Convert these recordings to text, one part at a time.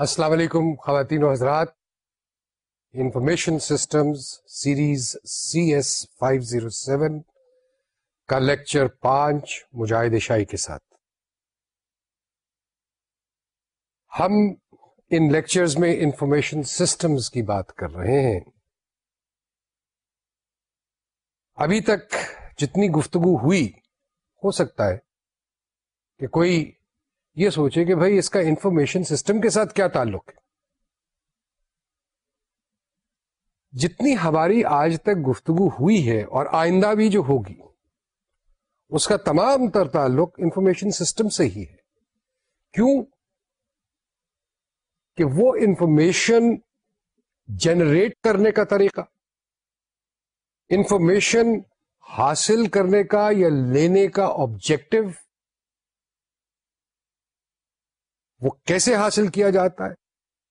السلام علیکم خواتین و حضرات۔ Information systems series C S five zero seven کا لیکچر پانچ مجاہد شاہی کے ساتھ۔ ہم ان لیکچرز میں انفارمیشن سسٹمز کی بات کر رہے ہیں۔ ابھی تک جتنی گفتگو ہوئی، ہو سکتا ہے کہ کوئی یہ سوچے کہ بھائی اس کا انفارمیشن سسٹم کے ساتھ کیا تعلق ہے؟ جتنی ہماری آج تک گفتگو ہوئی ہے اور آئندہ بھی جو ہوگی، اس کا تمام تر تعلق انفارمیشن سسٹم سے ہی ہے۔ کیوں؟ کہ وہ انفارمیشن جنریٹ کرنے کا طریقہ انفارمیشن حاصل کرنے کا یا لینے کا آبجیکٹو وہ کیسے حاصل کیا جاتا ہے؟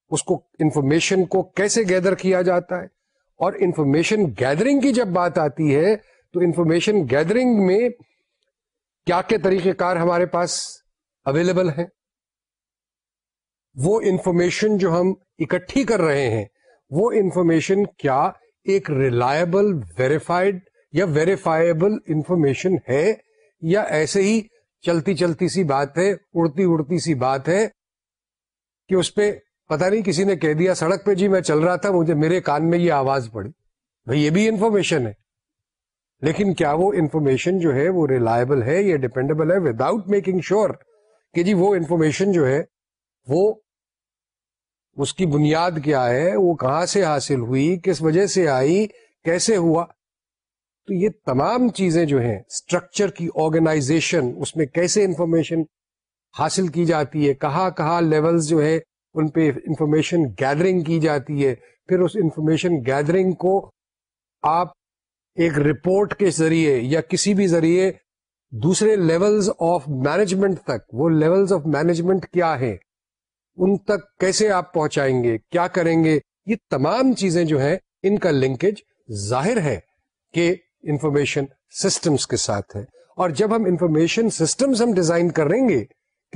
اس کو انفارمیشن کو کیسے گیدر کیا جاتا ہے؟ اور انفارمیشن گیدرنگ کی جب بات آتی ہے، تو انفارمیشن گیدرنگ میں کیا کیا طریقہ کار ہمارے پاس اویلیبل ہیں؟ وہ انفارمیشن جو ہم اکٹھی کر رہے ہیں، وہ انفارمیشن کیا ایک ریلائبل ویریفائڈ یا ویریفائبل انفارمیشن ہے؟ یا ایسے ہی چلتی چلتی سی بات ہے، اڑتی اڑتی سی بات ہے کہ اس پہ پتا نہیں کسی نے کہہ دیا، سڑک پہ جی میں چل رہا تھا، مجھے میرے کان میں یہ آواز پڑی۔ بھائی، یہ بھی انفارمیشن ہے۔ لیکن کیا وہ انفارمیشن جو ہے وہ ریلائبل ہے یا ڈپینڈیبل ہے؟ وداؤٹ میکنگ شیور کہ جی وہ انفارمیشن جو ہے وہ اس کی بنیاد کیا ہے، وہ کہاں سے حاصل ہوئی، کس وجہ سے آئی، کیسے ہوا؟ تو یہ تمام چیزیں جو ہیں اسٹرکچر کی آرگنائزیشن اس میں کیسے انفارمیشن حاصل کی جاتی ہے۔ کہاں کہاں لیولز جو ہے ان پہ انفارمیشن گیدرنگ کی جاتی ہے۔ پھر اس انفارمیشن گیدرنگ کو آپ ایک رپورٹ کے ذریعے یا کسی بھی ذریعے دوسرے لیولز آف مینجمنٹ تک، وہ لیولز آف مینجمنٹ کیا ہے ان تک کیسے آپ پہنچائیں گے؟ کیا کریں گے؟ یہ تمام چیزیں جو ہیں، ان کا لنکیج ظاہر ہے کہ انفارمیشن سسٹمز کے ساتھ ہے۔ اور جب ہم انفارمیشن سسٹمز ہم ڈیزائن کریں گے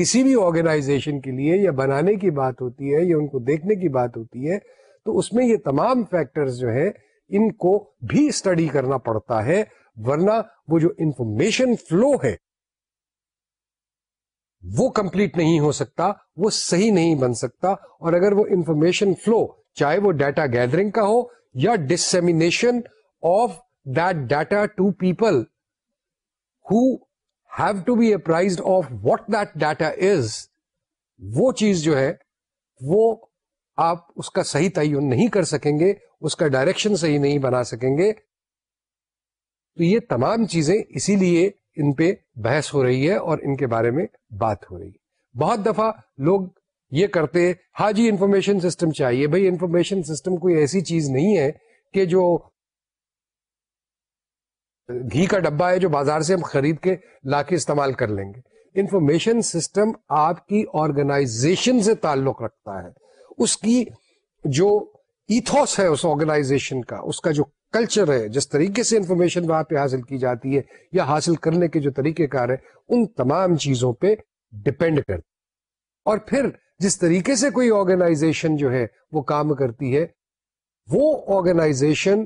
کسی بھی آرگنائزیشن کے لیے یا بنانے کی بات ہوتی ہے یا ان کو دیکھنے کی بات ہوتی ہے، تو اس میں یہ تمام فیکٹرز جو ہے ان کو بھی اسٹڈی کرنا پڑتا ہے، ورنہ وہ جو انفارمیشن فلو ہے، وہ کمپلیٹ نہیں ہو سکتا، وہ صحیح نہیں بن سکتا۔ اور اگر وہ انفارمیشن فلو چاہے وہ ڈیٹا گیدرنگ کا ہو یا dissemination of that data to people who have to be apprised of what that data is وہ چیز جو ہے، وہ آپ اس کا صحیح تعین نہیں کر سکیں گے، اس کا ڈائریکشن صحیح نہیں بنا سکیں گے۔ تو یہ تمام چیزیں اسی لیے ان پہ بحث ہو رہی ہے اور ان کے بارے میں بات ہو رہی ہے۔ بہت دفعہ لوگ یہ کرتے ہاں جی انفارمیشن سسٹم چاہیے۔ بھائی انفارمیشن سسٹم کوئی ایسی چیز نہیں ہے کہ جو گھی کا ڈبا ہے جو بازار سے ہم خرید کے لا کے استعمال کر لیں گے۔ انفارمیشن سسٹم آپ کی آرگنائزیشن سے تعلق رکھتا ہے۔ اس کی جو ایتھوس ہے، اس آرگنائزیشن کا، اس کا جو کلچر ہے، جس طریقے سے انفارمیشن وہاں پہ حاصل کی جاتی ہے یا حاصل کرنے کے جو طریقہ کار ہے ان تمام چیزوں پہ ڈپینڈ کرتی اور پھر جس طریقے سے کوئی آرگنائزیشن جو ہے وہ کام کرتی ہے، وہ organization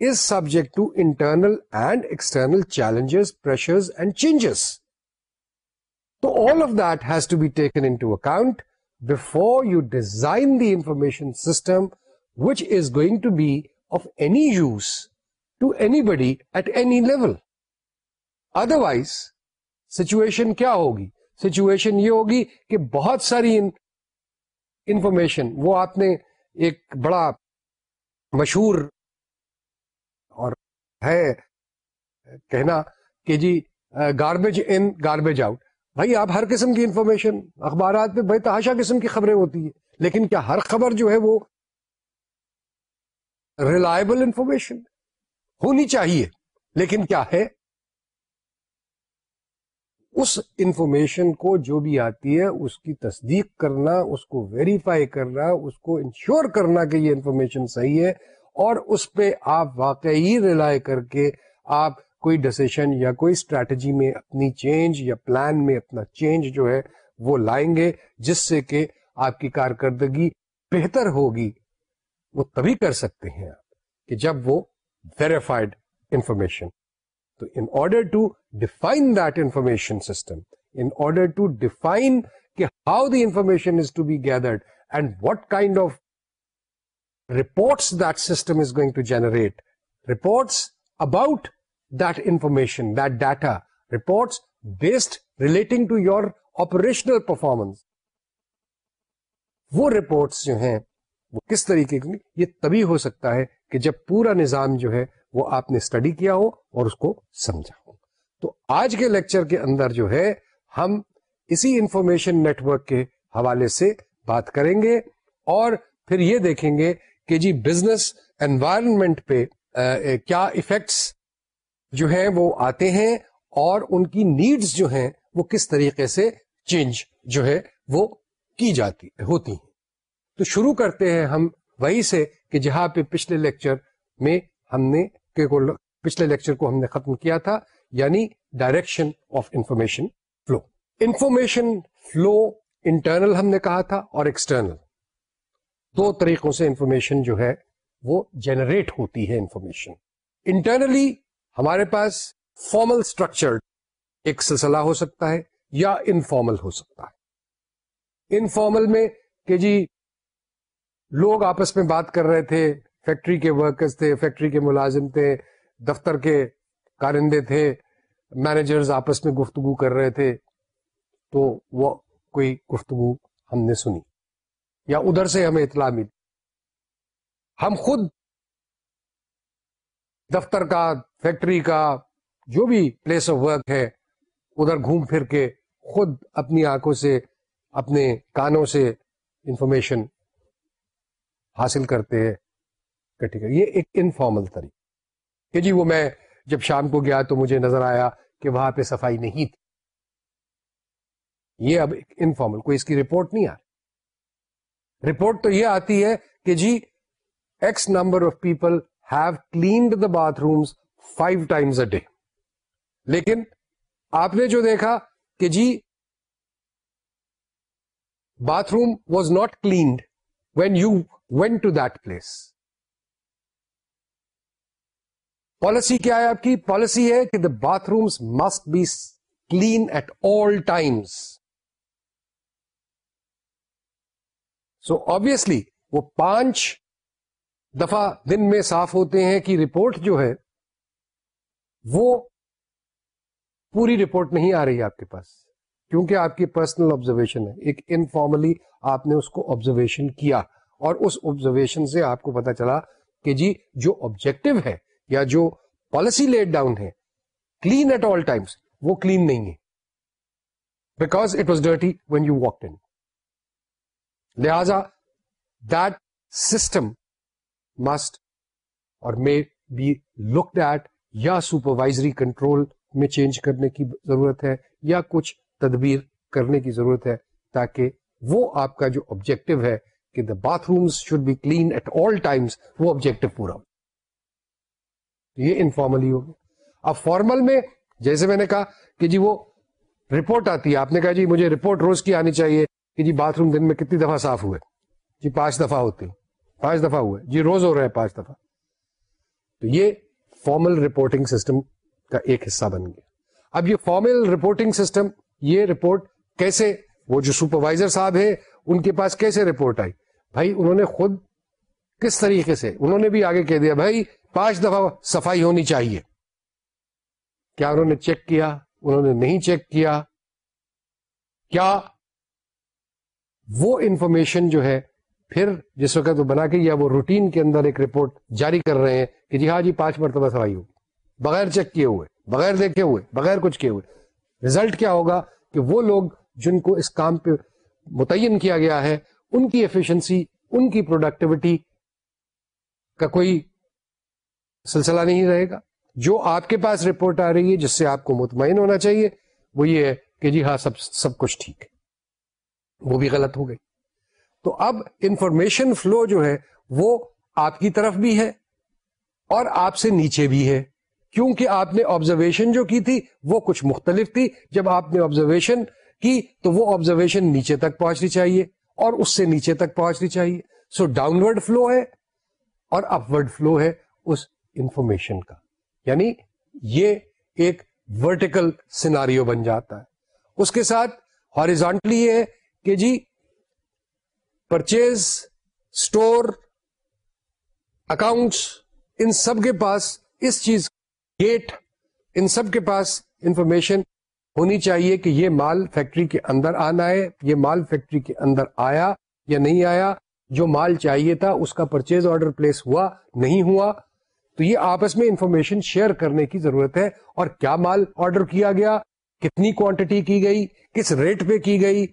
is subject to internal and external challenges, pressures, and changes. So all of that has to be taken into account before you design the information system which is going to be of any use to anybody at any level. Otherwise, situation کیا ہوگی situation یہ ہوگی کہ بہت ساری information وہ آپ نے ایک بڑا مشہور ہے کہنا کہ جی گاربیج ان گاربیج آؤٹ بھائی، آپ ہر قسم کی انفارمیشن اخبارات میں بھائی تحاشا قسم کی خبریں ہوتی ہیں، لیکن کیا ہر خبر جو ہے وہ ریلائبل انفارمیشن ہونی چاہیے؟ لیکن کیا ہے؟ اس انفارمیشن کو جو بھی آتی ہے، اس کی تصدیق کرنا، اس کو ویریفائی کرنا، اس کو انشور کرنا کہ یہ انفارمیشن صحیح ہے۔ اور اس پہ آپ واقعی ریلائی کر کے آپ کوئی ڈسیشن یا کوئی اسٹریٹجی میں اپنی چینج یا پلان میں اپنا چینج جو ہے وہ لائیں گے، جس سے کہ آپ کی کارکردگی بہتر ہوگی۔ وہ تبھی کر سکتے ہیں آپ کہ جب وہ ویریفائڈ انفارمیشن تو in order to define that information system in order to define کہ how the information is to be gathered and what kind of reports that system is going to generate reports about that information that data reports based relating to your operational performance وہ reports جو ہیں، وہ کس طریقے کی یہ تبھی ہو سکتا ہے کہ جب پورا نظام جو ہے وہ آپ نے اسٹڈی کیا ہو اور اس کو سمجھا ہو۔ تو آج کے لیکچر کے اندر جو ہے، ہم اسی انفارمیشن نیٹورک کے حوالے سے بات کریں گے اور پھر یہ دیکھیں گے کہ جی بزنس انوائرمنٹ پہ کیا ایفیکٹس جو ہیں وہ آتے ہیں اور ان کی نیڈز جو ہیں وہ کس طریقے سے چینج جو ہے وہ کی جاتی، ہوتی ہیں۔ تو شروع کرتے ہیں ہم وہی سے کہ جہاں پہ پچھلے لیکچر میں ہم نے پچھلے لیکچر کو ہم نے ختم کیا تھا یعنی direction of information flow information flow internal ہم نے کہا تھا اور ایکسٹرنل دو طریقوں سے انفارمیشن جو ہے وہ جنریٹ ہوتی ہے انفارمیشن انٹرنلی ہمارے پاس فارمل اسٹرکچر ایک سلسلہ ہو سکتا ہے یا انفارمل ہو سکتا ہے. انفارمل میں کہ جی لوگ آپس میں بات کر رہے تھے فیکٹری کے ورکرز تھے فیکٹری کے ملازم تھے، دفتر کے کارندے تھے مینیجرز آپس میں گفتگو کر رہے تھے، تو وہ کوئی گفتگو ہم نے سنی۔ یا ادھر سے ہمیں اطلاع ملی۔ ہم خود دفتر کا، فیکٹری کا، جو بھی پلیس آف ورک ہے، ادھر گھوم پھر کے خود اپنی آنکھوں سے، اپنے کانوں سے انفارمیشن حاصل کرتے ہیں۔ ٹھیک ہے، یہ ایک انفارمل طریقہ۔ کہ جی وہ میں جب شام کو گیا تو مجھے نظر آیا کہ وہاں پہ صفائی نہیں تھی۔ یہ اب ایک انفارمل کوئی اس کی رپورٹ نہیں آ رہی۔ رپورٹ تو یہ آتی ہے کہ جی x number of people have cleaned the bathrooms five times a day لیکن آپ نے جو دیکھا کہ جی bathroom was not cleaned when you went to that place policy کیا ہے آپ کی؟ پالیسی ہے کہ the bathrooms must be clean at all times so obviously وہ پانچ دفعہ دن میں صاف ہوتے ہیں کہ رپورٹ جو ہے وہ پوری رپورٹ نہیں آ رہی آپ کے پاس، کیونکہ آپ کی پرسنل آبزرویشن ہے۔ ایک انفارملی آپ نے اس کو آبزرویشن کیا اور اس آبزرویشن سے آپ کو پتا چلا کہ جی جو آبجیکٹو ہے یا جو پالیسی لیٹ ڈاؤن ہے کلین ایٹ آل ٹائمس وہ کلین نہیں ہے۔ Because it was dirty when you walk in لہذا that system must or may be look at یا سپروائزری کنٹرول میں چینج کرنے کی ضرورت ہے یا کچھ تدبیر کرنے کی ضرورت ہے تاکہ وہ آپ کا جو آبجیکٹو ہے کہ the bathrooms should be clean at all times وہ آبجیکٹو پورا ہو۔ یہ انفارملی ہوگا اب فارمل میں جیسے میں نے کہا کہ جی وہ رپورٹ آتی ہے، آپ نے کہا جی مجھے رپورٹ روز کی آنی چاہیے۔ کہ جی باتھ روم دن میں کتنی دفعہ صاف ہوئے؟ جی پانچ دفعہ ہوتے پانچ دفعہ ہوئے۔ جی روز ہو رہے ہیں پانچ دفعہ۔ تو یہ فارمل رپورٹنگ سسٹم کا ایک حصہ بن گیا۔ اب یہ فارمل رپورٹنگ سسٹم یہ رپورٹ کیسے؟ وہ جو سپروائزر صاحب ہے ان کے پاس کیسے رپورٹ آئی؟ بھائی، انہوں نے خود کس طریقے سے، انہوں نے بھی آگے کہہ دیا، بھائی، پانچ دفعہ صفائی ہونی چاہیے۔ کیا انہوں نے چیک کیا؟ انہوں نے نہیں چیک کیا؟ کیا وہ انفارمیشن جو ہے، پھر جس وقت وہ بنا کے یا وہ روٹین کے اندر ایک رپورٹ جاری کر رہے ہیں کہ جی ہاں جی پانچ مرتبہ صفائی ہوگی بغیر چیک کیے ہوئے، بغیر دیکھے ہوئے، بغیر کچھ کیے ہوئے۔ ریزلٹ کیا ہوگا؟ کہ وہ لوگ جن کو اس کام پہ متعین کیا گیا ہے، ان کی ایفیشنسی ان کی پروڈکٹیوٹی کا کوئی سلسلہ نہیں رہے گا۔ جو آپ کے پاس رپورٹ آ رہی ہے، جس سے آپ کو مطمئن ہونا چاہیے، وہ یہ ہے کہ جی ہاں سب سب کچھ ٹھیک ہے۔ وہ بھی غلط ہو گئی۔ تو اب انفارمیشن فلو جو ہے وہ آپ کی طرف بھی ہے اور آپ سے نیچے بھی ہے۔ کیونکہ آپ نے آبزرویشن جو کی تھی وہ کچھ مختلف تھی۔ جب آپ نے آبزرویشن کی تو وہ آبزرویشن نیچے تک پہنچنی چاہیے اور اس سے نیچے تک پہنچنی چاہیے۔ سو ڈاؤنورڈ فلو ہے اور اپورڈ فلو ہے اس انفارمیشن کا۔ یعنی یہ ایک ورٹیکل سیناریو بن جاتا ہے۔ اس کے ساتھ ہاریزونٹلی یہ ہے کہ جی پرچیز اسٹور اکاؤنٹس ان سب کے پاس اس چیز گیٹ ان سب کے پاس انفارمیشن ہونی چاہیے کہ یہ مال فیکٹری کے اندر آنا ہے، یہ مال فیکٹری کے اندر آیا یا نہیں آیا، جو مال چاہیے تھا اس کا پرچیز آرڈر پلیس ہوا، نہیں ہوا۔ تو یہ آپس میں انفارمیشن شیئر کرنے کی ضرورت ہے اور کیا مال آرڈر کیا گیا، کتنی کوانٹٹی کی گئی، کس ریٹ پہ کی گئی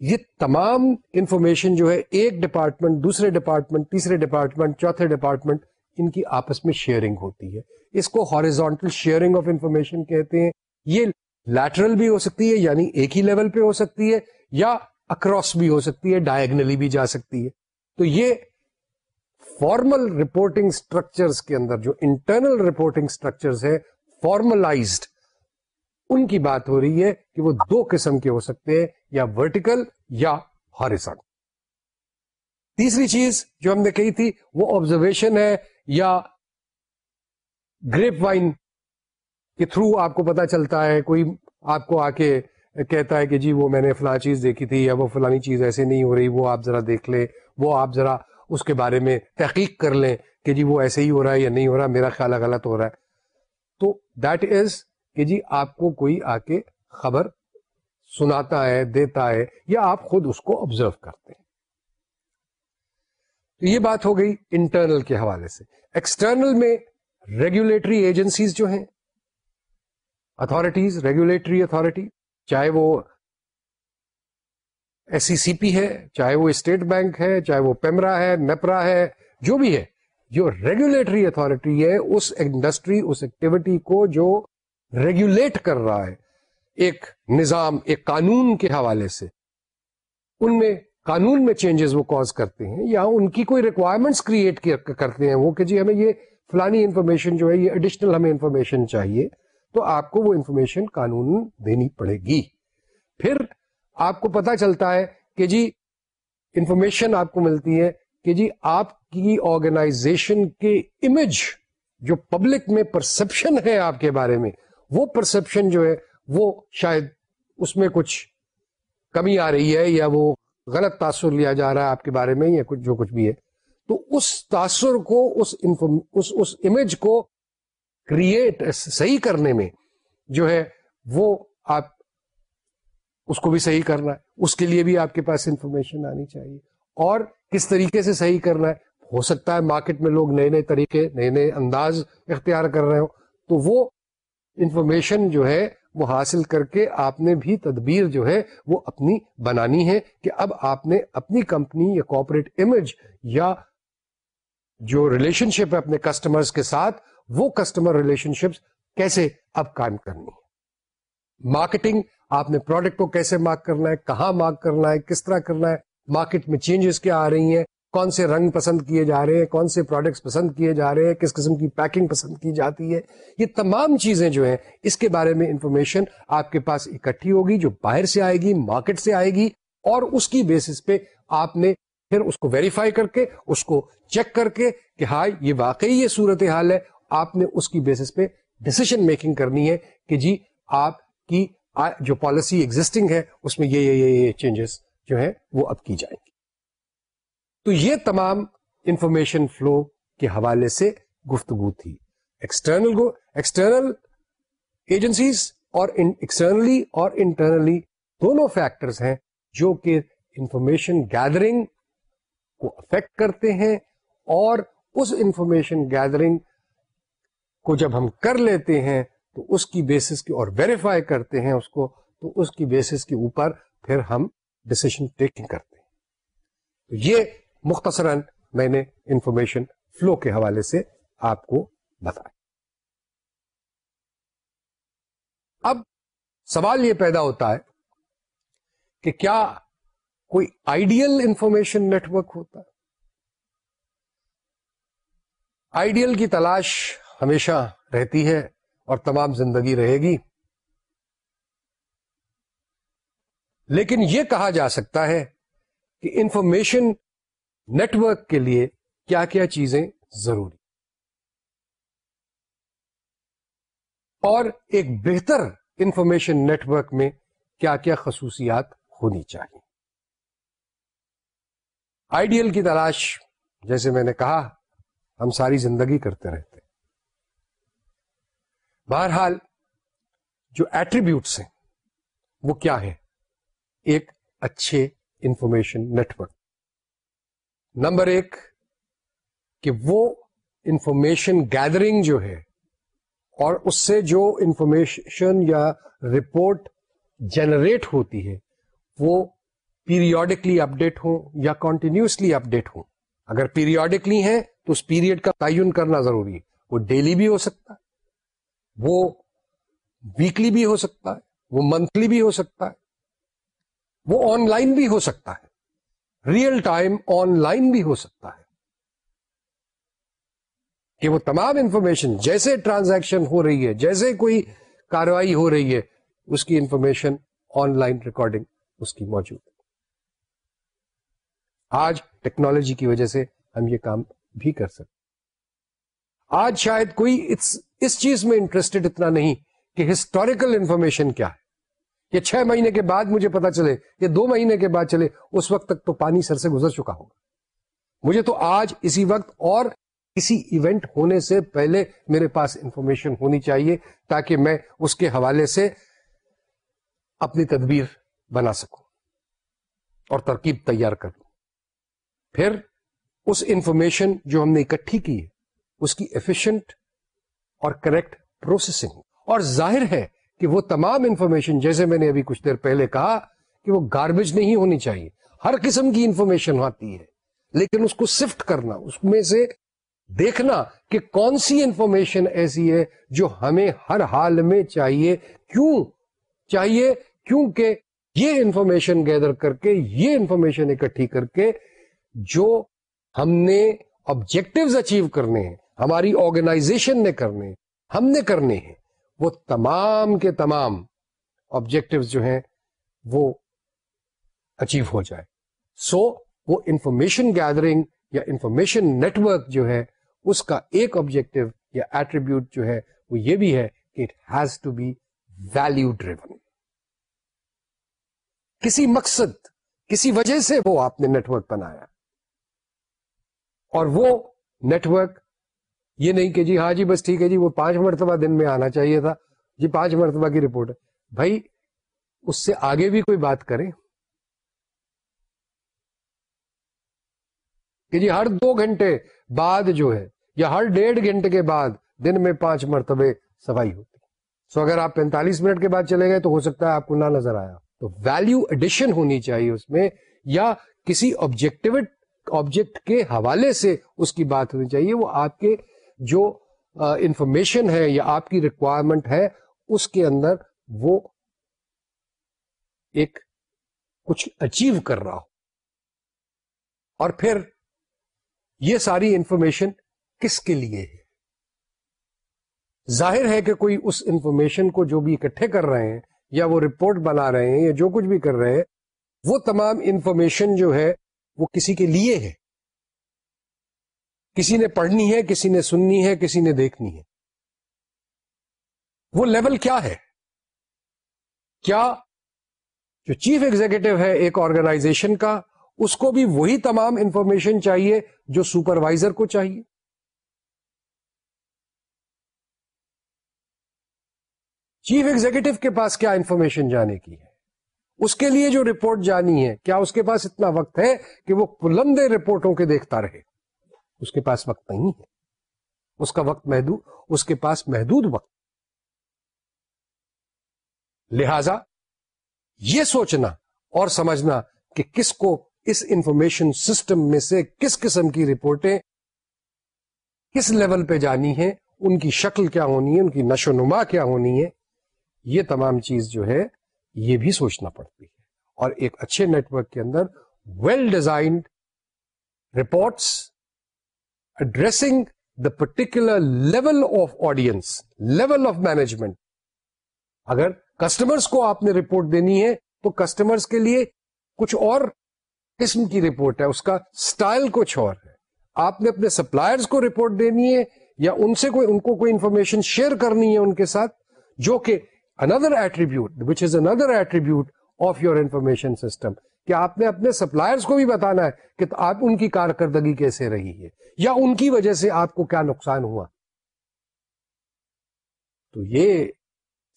یہ تمام انفارمیشن جو ہے ایک ڈپارٹمنٹ، دوسرے ڈپارٹمنٹ، تیسرے ڈپارٹمنٹ، چوتھے ڈپارٹمنٹ، ان کی آپس میں شیئرنگ ہوتی ہے۔ اس کو ہارزونٹل شیئرنگ آف انفارمیشن کہتے ہیں۔ یہ لیٹرل بھی ہو سکتی ہے یعنی ایک ہی لیول پہ ہو سکتی ہے، یا اکراس بھی ہو سکتی ہے ڈائگنلی بھی جا سکتی ہے۔ تو یہ فارمل رپورٹنگ اسٹرکچر کے اندر جو انٹرنل رپورٹنگ اسٹرکچر ہے فارملائزڈ ان کی بات ہو رہی ہے کہ وہ دو قسم کے ہو سکتے ہیں۔ یا ورٹیکل یا ہارسن تیسری چیز جو ہم نے کہی تھی وہ آبزرویشن ہے یا گریپ وائن کے تھرو آپ کو پتا چلتا ہے، کوئی آپ کو آ کے کہتا ہے کہ جی وہ میں نے فلاں چیز دیکھی تھی یا وہ فلانی چیز ایسے نہیں ہو رہی، وہ آپ ذرا دیکھ لیں، وہ آپ ذرا اس کے بارے میں تحقیق کر لیں کہ جی وہ ایسے ہی ہو رہا ہے یا نہیں ہو رہا، میرا خیال غلط ہو رہا ہے۔ تو دیٹ از کہ جی آپ کو کوئی آ کے خبر سناتا ہے، دیتا ہے یا آپ خود اس کو آبزرو کرتے ہیں۔ تو یہ بات ہو گئی انٹرنل کے حوالے سے۔ ایکسٹرنل میں ریگولیٹری ایجنسیز جو ہیں اتارٹیز ریگولیٹری اتارٹی چاہے وہ ایس سی سی پی ہے، چاہے وہ اسٹیٹ بینک ہے، چاہے وہ پیمرا ہے نیپرا ہے، جو بھی ہے، جو ریگولیٹری اتارٹی ہے، اس انڈسٹری اس ایکٹیویٹی کو جو ریگولیٹ کر رہا ہے ایک نظام، ایک قانون کے حوالے سے۔ ان میں، قانون میں چینجز وہ کاز کرتے ہیں یا ان کی کوئی ریکوائرمنٹس کریٹ کرتے ہیں وہ کہ جی ہمیں یہ فلانی انفارمیشن جو ہے، یہ ایڈیشنل ہمیں انفارمیشن چاہیے، تو آپ کو وہ انفارمیشن قانون دینی پڑے گی۔ پھر آپ کو پتا چلتا ہے کہ جی انفارمیشن آپ کو ملتی ہے کہ جی آپ کی آرگنائزیشن کے امیج جو پبلک میں پرسپشن ہے آپ کے بارے میں، وہ پرسپشن جو ہے وہ شاید اس میں کچھ کمی آ رہی ہے یا وہ غلط تاثر لیا جا رہا ہے آپ کے بارے میں یا کچھ جو کچھ بھی ہے تو اس تاثر کو اس اس, اس امیج کو کریٹ صحیح کرنے میں جو ہے وہ آپ اس کو بھی صحیح کرنا ہے اس کے لیے بھی آپ کے پاس انفارمیشن آنی چاہیے۔ اور کس طریقے سے صحیح کرنا ہے؟ ہو سکتا ہے مارکیٹ میں لوگ نئے نئے طریقے نئے نئے انداز اختیار کر رہے ہو تو وہ انفارمیشن جو ہے وہ حاصل کر کے آپ نے بھی تدبیر جو ہے وہ اپنی بنانی ہے کہ اب آپ نے اپنی کمپنی یا کوپریٹ امیج یا جو ریلیشن شپ ہے اپنے کسٹمرز کے ساتھ، وہ کسٹمر ریلیشن شپ کیسے اب قائم کرنی ہے؟ مارکیٹنگ آپ نے پروڈکٹ کو کیسے مارک کرنا ہے، کہاں مارک کرنا ہے، کس طرح کرنا ہے؟ مارکیٹ میں چینجز کیا آ رہی ہیں؟ کون سے رنگ پسند کیے جا رہے ہیں، کون سے پروڈکٹس پسند کیے جا رہے ہیں، کس قسم کی پیکنگ پسند کی جاتی ہے، یہ تمام چیزیں جو ہیں، اس کے بارے میں انفارمیشن آپ کے پاس اکٹھی ہوگی، جو باہر سے آئے گی مارکیٹ سے آئے گی، اور اس کی بیسس پہ آپ نے پھر اس کو ویریفائی کر کے، اس کو چیک کر کے کہ ہاں یہ واقعی یہ صورت حال ہے۔ آپ نے اس کی بیسس پہ ڈسیشن میکنگ کرنی ہے کہ جی آپ کی جو پالیسی ایگزٹنگ ہے، اس میں یہ یہ یہ چینجز جو ہے وہ اب کی جائیں گی۔ تو یہ تمام انفارمیشن فلو کے حوالے سے گفتگو تھی۔ ایکسٹرنل ایکسٹرنل ایجنسیز اور ایکسٹرنلی اور انٹرنلی دونوں فیکٹرز ہیں جو کہ انفارمیشن گیدرنگ کو افیکٹ کرتے ہیں اور اس انفارمیشن گیدرنگ کو جب ہم کر لیتے ہیں تو اس کی بیسس کی اور ویریفائی کرتے ہیں اس کو، تو اس کی بیسس کے اوپر پھر ہم ڈسیشن ٹیکنگ کرتے ہیں۔ تو یہ مختصراً میں نے انفارمیشن فلو کے حوالے سے آپ کو بتایا۔ اب سوال یہ پیدا ہوتا ہے کہ کیا کوئی آئیڈیل انفارمیشن نیٹورک ہوتا ہے؟ آئیڈیل کی تلاش ہمیشہ رہتی ہے اور تمام زندگی رہے گی۔ لیکن یہ کہا جا سکتا ہے کہ انفارمیشن نیٹورک کے لیے کیا کیا چیزیں ضروری؟ اور ایک بہتر انفارمیشن نیٹورک میں کیا کیا خصوصیات ہونی چاہیے؟ آئیڈیل کی تلاش، جیسے میں نے کہا، ہم ساری زندگی کرتے رہتے بہرحال، جو ایٹریبیوٹس ہیں، وہ کیا ہے ایک اچھے انفارمیشن نیٹورک نمبر ایک، کہ وہ انفارمیشن گیدرنگ جو ہے، اور اس سے جو انفارمیشن یا رپورٹ جنریٹ ہوتی ہے، وہ پیریوڈکلی اپڈیٹ ہوں یا کنٹینیوسلی اپڈیٹ ہوں۔ اگر پیریوڈکلی ہیں، تو اس پیریڈ کا تعین کرنا ضروری ہے۔ وہ ڈیلی بھی ہو سکتا ہے، وہ ویکلی بھی ہو سکتا ہے، وہ منتھلی بھی ہو سکتا ہے، وہ آن لائن بھی ہو سکتا ہے۔ ریئل ٹائم آن لائن بھی ہو سکتا ہے کہ وہ تمام انفارمیشن جیسے ٹرانزیکشن ہو رہی ہے، جیسے کوئی کاروائی ہو رہی ہے، اس کی انفارمیشن آن لائن ریکارڈنگ اس کی موجود ہے۔ آج ٹیکنالوجی کی وجہ سے ہم یہ کام بھی کر سکتے آج شاید کوئی اس چیز میں انٹرسٹڈ اتنا نہیں کہ ہسٹوریکل انفارمیشن کیا ہے۔ یہ چھ مہینے کے بعد مجھے پتا چلے یا دو مہینے کے بعد چلے، اس وقت تک تو پانی سر سے گزر چکا ہوگا۔ مجھے تو آج اسی وقت اور کسی ایونٹ ہونے سے پہلے میرے پاس انفارمیشن ہونی چاہیے تاکہ میں اس کے حوالے سے اپنی تدبیر بنا سکوں اور ترکیب تیار کر لوں۔ پھر اس انفارمیشن جو ہم نے اکٹھی کی ہے، اس کی ایفیشنٹ اور کریکٹ پروسیسنگ اور ظاہر ہے کہ وہ تمام انفارمیشن، جیسے میں نے ابھی کچھ دیر پہلے کہا کہ وہ گاربیج نہیں ہونی چاہیے۔ ہر قسم کی انفارمیشن آتی ہے، لیکن اس کو سفٹ کرنا، اس میں سے دیکھنا کہ کون سی انفارمیشن ایسی ہے جو ہمیں ہر حال میں چاہیے۔ کیوں؟ چاہیے کیونکہ یہ انفارمیشن گیدر کر کے، یہ انفارمیشن اکٹھی کر کے جو ہم نے آبجیکٹوز اچیو کرنے ہیں، ہماری آرگنائزیشن نے کرنے ہم نے کرنے ہیں۔ وہ تمام کے تمام آبجیکٹو جو ہیں وہ اچیو ہو جائے۔ سو so, وہ انفارمیشن گیدرنگ یا انفارمیشن نیٹورک جو ہے اس کا ایک آبجیکٹو یا ایٹریبیوٹ جو ہے وہ یہ بھی ہے کہ it has to be value driven کسی مقصد کسی وجہ سے وہ آپ نے نیٹورک بنایا۔ اور وہ نیٹورک یہ نہیں کہ جی ہاں جی بس ٹھیک ہے جی وہ پانچ مرتبہ دن میں آنا چاہیے تھا۔ جی پانچ مرتبہ کی رپورٹ۔ ہے بھائی، اس سے آگے بھی کوئی بات کرے کہ جی ہر دو گھنٹے بعد جو ہے، یا ہر ڈیڑھ گھنٹے کے بعد دن میں پانچ مرتبہ صفائی ہوتی۔ سو اگر آپ پینتالیس منٹ کے بعد چلے گئے تو ہو سکتا ہے آپ کو نہ نظر آیا۔ تو ویلو ایڈیشن ہونی چاہیے اس میں، یا کسی آبجیکٹو آبجیکٹ کے حوالے سے اس کی بات ہونی چاہیے۔ وہ آپ کے جو انفارمیشن ہے یا آپ کی ریکوائرمنٹ ہے، اس کے اندر وہ ایک کچھ اچیو کر رہا ہو۔ اور پھر یہ ساری انفارمیشن کس کے لیے ہے؟ ظاہر ہے کہ کوئی اس انفارمیشن کو جو بھی اکٹھے کر رہے ہیں، یا وہ رپورٹ بنا رہے ہیں، یا جو کچھ بھی کر رہے ہیں، وہ تمام انفارمیشن جو ہے، وہ کسی کے لیے ہے۔ کسی نے پڑھنی ہے، کسی نے سننی ہے، کسی نے دیکھنی ہے۔ وہ لیول کیا ہے؟ کیا جو چیف ایگزیکٹو ہے ایک آرگنائزیشن کا، اس کو بھی وہی تمام انفارمیشن چاہیے جو سپروائزر کو چاہیے؟ چیف ایگزیکٹو کے پاس کیا انفارمیشن جانے کی ہے؟ اس کے لیے جو رپورٹ جانی ہے، کیا اس کے پاس اتنا وقت ہے کہ وہ پلندے رپورٹوں کے دیکھتا رہے؟ اس کے پاس وقت نہیں ہے۔ اس کا وقت محدود اس کے پاس محدود وقت۔ لہذا یہ سوچنا اور سمجھنا کہ کس کو اس انفارمیشن سسٹم میں سے کس قسم کی رپورٹیں کس لیول پہ جانی ہے ان کی شکل کیا ہونی ہے، ان کی نشو نما کیا ہونی ہے، یہ تمام چیز جو ہے، یہ بھی سوچنا پڑتی ہے۔ اور ایک اچھے نیٹورک کے اندر well designed reports addressing the particular level of audience level of management اگر کسٹمرس کو آپ نے رپورٹ دینی ہے، تو کسٹمرس کے لیے کچھ اور قسم کی رپورٹ ہے۔ اس کا سٹائل کچھ اور ہے۔ آپ نے اپنے سپلائرز کو رپورٹ دینی ہے یا ان سے کوئی، ان کو کوئی انفارمیشن شیئر کرنی ہے ان کے ساتھ، جو کہ اندر attribute which is another attribute of your information system کہ آپ نے اپنے سپلائرز کو بھی بتانا ہے کہ آپ ان کی کارکردگی کیسے رہی ہے یا ان کی وجہ سے آپ کو کیا نقصان ہوا۔ تو یہ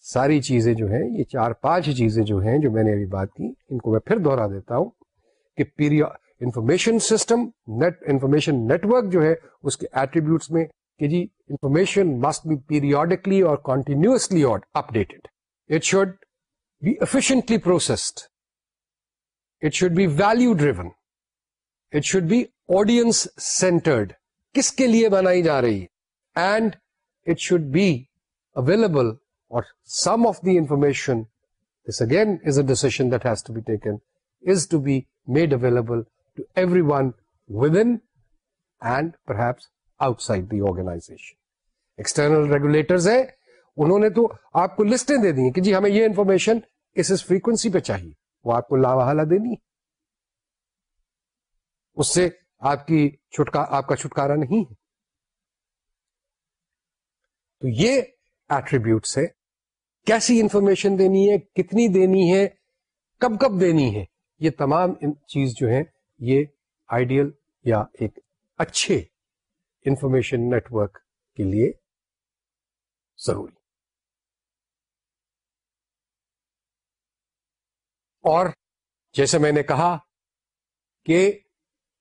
ساری چیزیں جو ہیں، یہ چار پانچ چیزیں جو ہیں جو میں نے ابھی بات کی، ان کو میں پھر دوہرا دیتا ہوں کہ پیری information system net information network جو ہے، اس کے ایٹریبیوٹس میں کہ جی انفارمیشن مسٹ بی پیریوڈکلی اور continuously updated it should be efficiently processed it should be value driven it should be audience centred کس کے لیے بنائی جا رہی ہے and it should be available اور some of the information this again is a decision that has to be taken is to be made available to everyone within and perhaps outside the organization external regulators ہیں انہوں نے تو آپ کو لسٹیں دے دی ہیں کہ جی ہمیں یہ انفارمیشن اس اس فریکوینسی پہ چاہیے وہ آپ کو لاوحالہ دینی اس سے آپ کی چھٹکا، آپ کا چھٹکارا نہیں ہے۔ تو یہ ایٹریبیوٹس ہے کیسی انفارمیشن دینی ہے؟ کتنی دینی ہے؟ کب کب دینی ہے؟ یہ تمام چیز جو ہے یہ آئیڈیل یا ایک اچھے انفارمیشن نیٹورک کے لیے ضروری۔ اور جیسے میں نے کہا کہ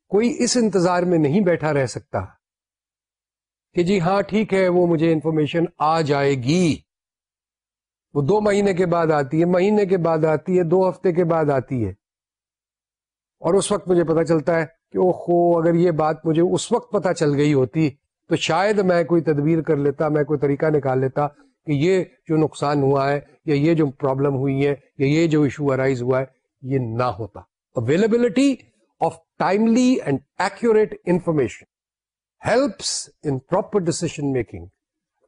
کوئی اس انتظار میں نہیں بیٹھا رہ سکتا کہ جی ہاں ٹھیک ہے، وہ مجھے انفارمیشن آ جائے گی۔ وہ دو مہینے کے بعد آتی ہے، مہینے کے بعد آتی ہے، دو ہفتے کے بعد آتی ہے۔ اور اس وقت مجھے پتا چلتا ہے کہ وہ خو اگر یہ بات مجھے اس وقت پتا چل گئی ہوتی تو شاید میں کوئی تدبیر کر لیتا، میں کوئی طریقہ نکال لیتا۔ کہ یہ جو نقصان ہوا ہے یا یہ جو پرابلم ہوئی ہے یا یہ جو ایشو ارائیز ہوا ہے، یہ نہ ہوتا۔ Availability of timely and accurate information helps in proper decision making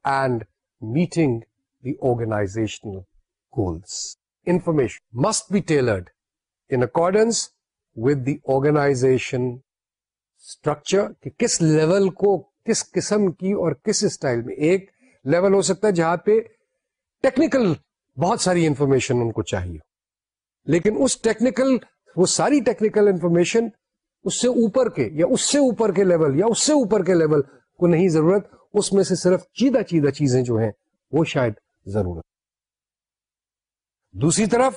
and meeting the organizational goals information must be tailored in accordance with the organization structure کہ کس لیول کو کس قسم کی اور کس اسٹائل میں، ایک لیول ہو سکتا ہے جہاں پہ ٹیکنیکل بہت ساری انفارمیشن ان کو چاہیے لیکن اس ٹیکنیکل، وہ ساری ٹیکنیکل انفارمیشن اس سے اوپر کے یا اس سے اوپر کے لیول یا اس سے اوپر کے لیول کو نہیں، ضرورت اس میں سے صرف چیدہ چیدہ چیزیں جو ہیں وہ شاید ضرورت۔ دوسری طرف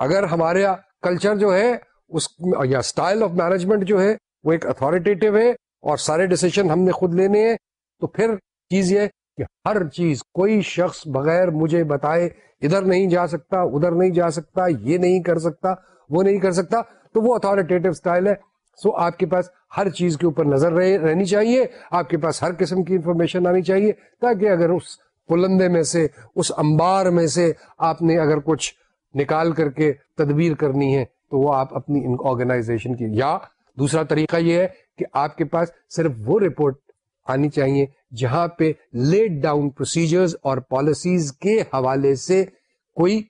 اگر ہمارے کلچر جو ہے، اس یا اسٹائل آف مینجمنٹ جو ہے، وہ ایک اتارٹیو ہے اور سارے ڈسیشن ہم نے خود لینے ہیں، تو پھر چیز یہ کہ ہر چیز کوئی شخص بغیر مجھے بتائے ادھر نہیں جا سکتا، ادھر نہیں جا سکتا، یہ نہیں کر سکتا، وہ نہیں کر سکتا، تو وہ اتارٹیو اسٹائل ہے۔ سو آپ کے پاس ہر چیز کے اوپر نظر رہنی چاہیے، آپ کے پاس ہر قسم کی انفارمیشن آنی چاہیے تاکہ اگر اس پلندے میں سے، اس انبار میں سے آپ نے اگر کچھ نکال کر کے تدبیر کرنی ہے، تو وہ آپ اپنی آرگنائزیشن کی یا دوسرا طریقہ یہ ہے کہ آپ کے پاس صرف وہ رپورٹ آنی چاہیے۔ جہاں پہ لیٹ ڈاؤن پروسیجرز اور پالیسیز کے حوالے سے کوئی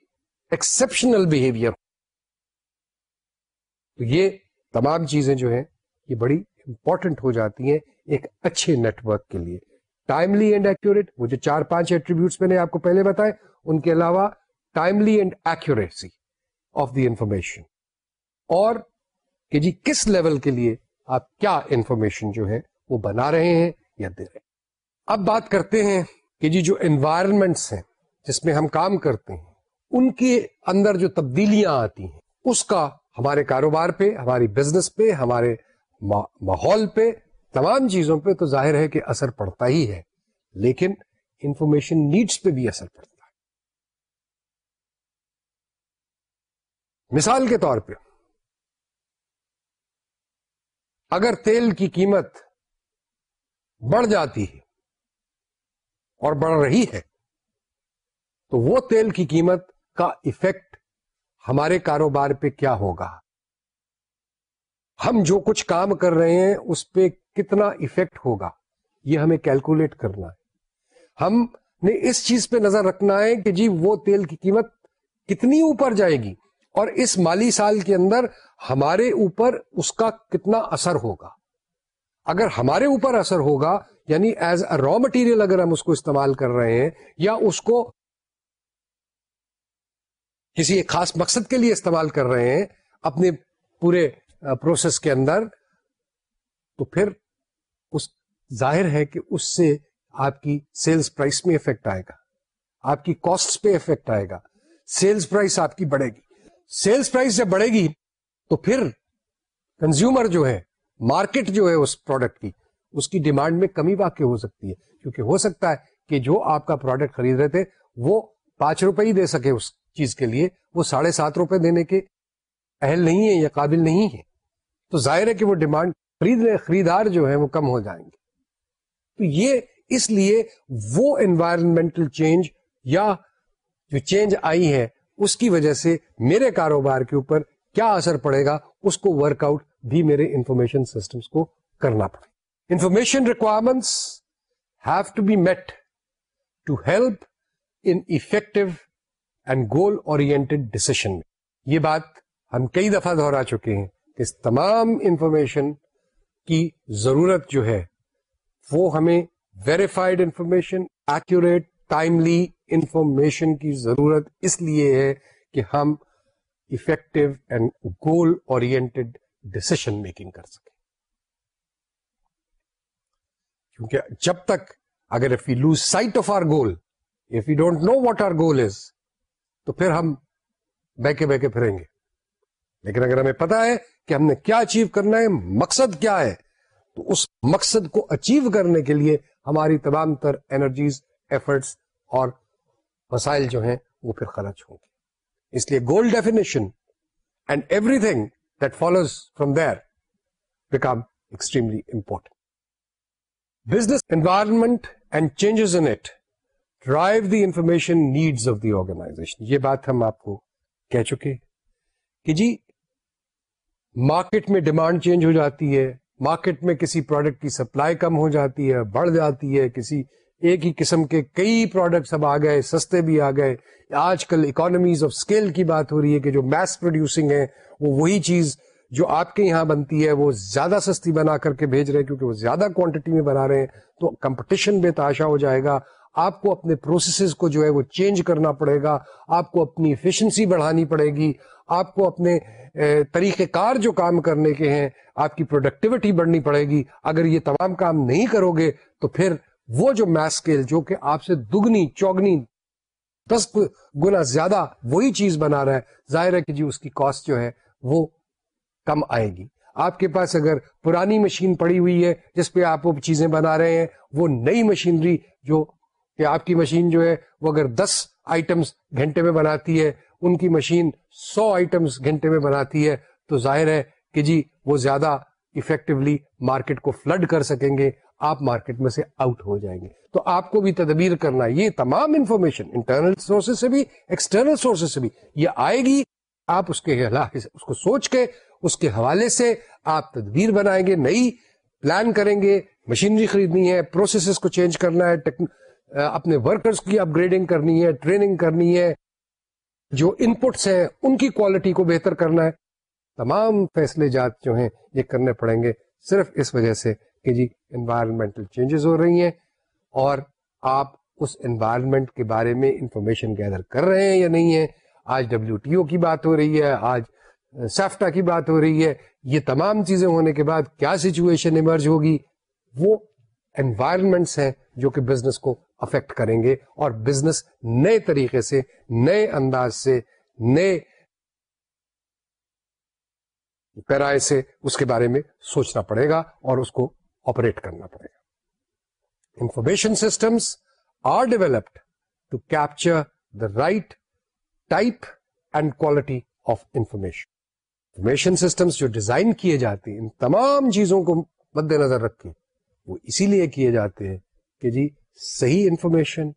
ایکسپشنل بہیویئر تو یہ تمام چیزیں جو ہیں، یہ بڑی امپورٹنٹ ہو جاتی ہیں ایک اچھے نیٹورک کے لیے۔ ٹائملی اینڈ ایکوریٹ وہ جو چار پانچ ایٹریبیوٹس میں نے آپ کو پہلے بتائے، ان کے علاوہ timely and accuracy of the information اور کہ جی کس لیول کے لیے آپ کیا انفارمیشن جو ہے وہ بنا رہے ہیں؟ یا دے رہے اب بات کرتے ہیں کہ جی جو انوائرمنٹس ہیں، جس میں ہم کام کرتے ہیں، ان کے اندر جو تبدیلیاں آتی ہیں، اس کا ہمارے کاروبار پہ، ہماری بزنس پہ، ہمارے ماحول پہ، تمام چیزوں پہ تو ظاہر ہے کہ اثر پڑتا ہی ہے۔ لیکن انفارمیشن نیڈس پہ بھی اثر پڑتا ہے۔ مثال کے طور پہ، اگر تیل کی قیمت بڑھ جاتی ہے اور بڑھ رہی ہے، تو وہ تیل کی قیمت کا افیکٹ ہمارے کاروبار پہ کیا ہوگا؟ ہم جو کچھ کام کر رہے ہیں، اس پہ کتنا افیکٹ ہوگا؟ یہ ہمیں کیلکولیٹ کرنا ہے۔ ہم نے اس چیز پہ نظر رکھنا ہے کہ جی وہ تیل کی قیمت کتنی اوپر جائے گی اور اس مالی سال کے اندر ہمارے اوپر اس کا کتنا اثر ہوگا؟ اگر ہمارے اوپر اثر ہوگا یعنی ایز اے را مٹیریل اگر ہم اس کو استعمال کر رہے ہیں، یا اس کو کسی ایک خاص مقصد کے لیے استعمال کر رہے ہیں، اپنے پورے پروسیس کے اندر، تو پھر اس ظاہر ہے کہ اس سے آپ کی سیلز پرائس میں افیکٹ آئے گا۔ آپ کی کاسٹ پہ افیکٹ آئے گا۔ سیلز پرائس آپ کی بڑھے گی۔ سیلز پرائس جب بڑھے گی، تو پھر کنزیومر جو ہے مارکیٹ جو ہے اس پروڈکٹ کی، اس کی ڈیمانڈ میں کمی واقع ہو سکتی ہے۔ کیونکہ ہو سکتا ہے کہ جو آپ کا پروڈکٹ خرید رہے تھے، وہ پانچ روپے ہی دے سکے اس چیز کے لیے۔ وہ ساڑھے سات روپے دینے کے اہل نہیں ہے یا قابل نہیں ہے تو ظاہر ہے کہ وہ ڈیمانڈ خرید خریدار جو ہے وہ کم ہو جائیں گے۔ تو یہ اس لیے وہ انوائرمنٹل چینج یا جو چینج آئی ہے، اس کی وجہ سے میرے کاروبار کے اوپر کیا اثر پڑے گا، اس کو ورک آؤٹ بھی میرے انفارمیشن سسٹمس کو کرنا پڑے information requirements have to be met to help in effective and goal oriented decision میں یہ بات ہم کئی دفعہ دہرا چکے ہیں کہ اس تمام انفارمیشن کی ضرورت جو ہے، وہ ہمیں verified information accurate timely information کی ضرورت اس لیے ہے کہ ہم effective and goal oriented decision making کر سکیں کیونکہ جب تک اگر if you lose sight of our goal if you don't know what our goal is تو پھر ہم بہکے بہکے پھریں گے۔ لیکن اگر ہمیں پتا ہے کہ ہم نے کیا اچیو کرنا ہے، مقصد کیا ہے، تو اس مقصد کو اچیو کرنے کے لیے ہماری تمام تر انرجیز ایفرٹس اور وسائل جو ہیں، وہ پھر خرچ ہوں گے۔ اس لیے goal definition and everything that follows from there become extremely important business environment and changes in it drive the information needs of the organization یہ بات ہم آپ کو کہہ چکے کہ جی مارکیٹ میں ڈیمانڈ چینج ہو جاتی ہے مارکیٹ میں کسی پروڈکٹ کی سپلائی کم ہو جاتی ہے، بڑھ جاتی ہے، کسی ایک ہی قسم کے کئی پروڈکٹس اب آ گئے، سستے بھی آ گئے۔ آج کل اکانومیز آف اسکیل کی بات ہو رہی ہے کہ جو میس پروڈیوسنگ ہے وہ وہی چیز جو آپ کے یہاں بنتی ہے، وہ زیادہ سستی بنا کر کے بھیج رہے ہیں کیونکہ وہ زیادہ کوانٹٹی میں بنا رہے ہیں۔ تو کمپٹیشن بے تاشا ہو جائے گا۔ آپ کو اپنے پروسیسز کو جو ہے وہ چینج کرنا پڑے گا۔ آپ کو اپنی ایفیشنسی بڑھانی پڑے گی۔ آپ کو اپنے طریقہ کار جو کام کرنے کے ہیں، آپ کی پروڈکٹیوٹی بڑھنی پڑے گی۔ اگر یہ تمام کام نہیں کرو گے، تو پھر وہ جو میس اسکیل جو کہ آپ سے دگنی، چوگنی، دس گنا زیادہ وہی چیز بنا رہا ہے، ظاہر ہے کہ جی اس کی کاسٹ جو ہے وہ کم آئے گی۔ آپ کے پاس اگر پرانی مشین پڑی ہوئی ہے جس پہ آپ وہ چیزیں بنا رہے ہیں، وہ نئی مشینری جو کہ آپ کی مشین جو ہے وہ اگر دس آئٹمس گھنٹے میں بناتی ہے، ان کی مشین سو آئٹمس گھنٹے میں بناتی ہے، تو ظاہر ہے کہ جی وہ زیادہ افیکٹولی مارکیٹ کو فلڈ کر سکیں گے، آپ مارکیٹ میں سے آؤٹ ہو جائیں گے۔ تو آپ کو بھی تدبیر کرنا یہ تمام انفارمیشن انٹرنل سورسز سے بھی ایکسٹرنل سورسز سے بھی۔ یہ آئے گی۔ آپ اس کے اس کو سوچ کے، اس کے حوالے سے آپ تدبیر بنائیں گے، نئی پلان کریں گے۔ مشینری خریدنی ہے پروسیسز کو چینج کرنا ہے اپنے ورکرز کی اپ گریڈنگ کرنی ہے ٹریننگ کرنی ہے۔ جو ان پٹس ہیں، ان کی کوالٹی کو بہتر کرنا ہے۔ تمام فیصلے جات جو ہیں یہ کرنے پڑیں گے صرف اس وجہ سے کہ جی انوائرمنٹل چینجز ہو رہی ہیں اور آپ اس انوائرمنٹ کے بارے میں انفارمیشن گیدر کر رہے ہیں یا نہیں ہے آج ڈبلو ٹی او کی بات ہو رہی ہے، آج سیفٹا کی بات ہو رہی ہے، یہ تمام چیزیں ہونے کے بعد کیا سچویشن ایمرج ہوگی؟ وہ انوائرمنٹس ہیں جو کہ بزنس کو افیکٹ کریں گے اور بزنس نئے طریقے سے، نئے انداز سے، نئے پیرائے سے اس کے بارے میں سوچنا پڑے گا اور اس کو آپریٹ کرنا پڑے گا۔ Information systems are developed to capture the right type and quality of information information systems جو ڈیزائن کیے جاتے ہیں، ان تمام چیزوں کو مد نظر رکھ کے وہ اسی لیے کیے جاتے ہیں کہ جی صحیح انفارمیشن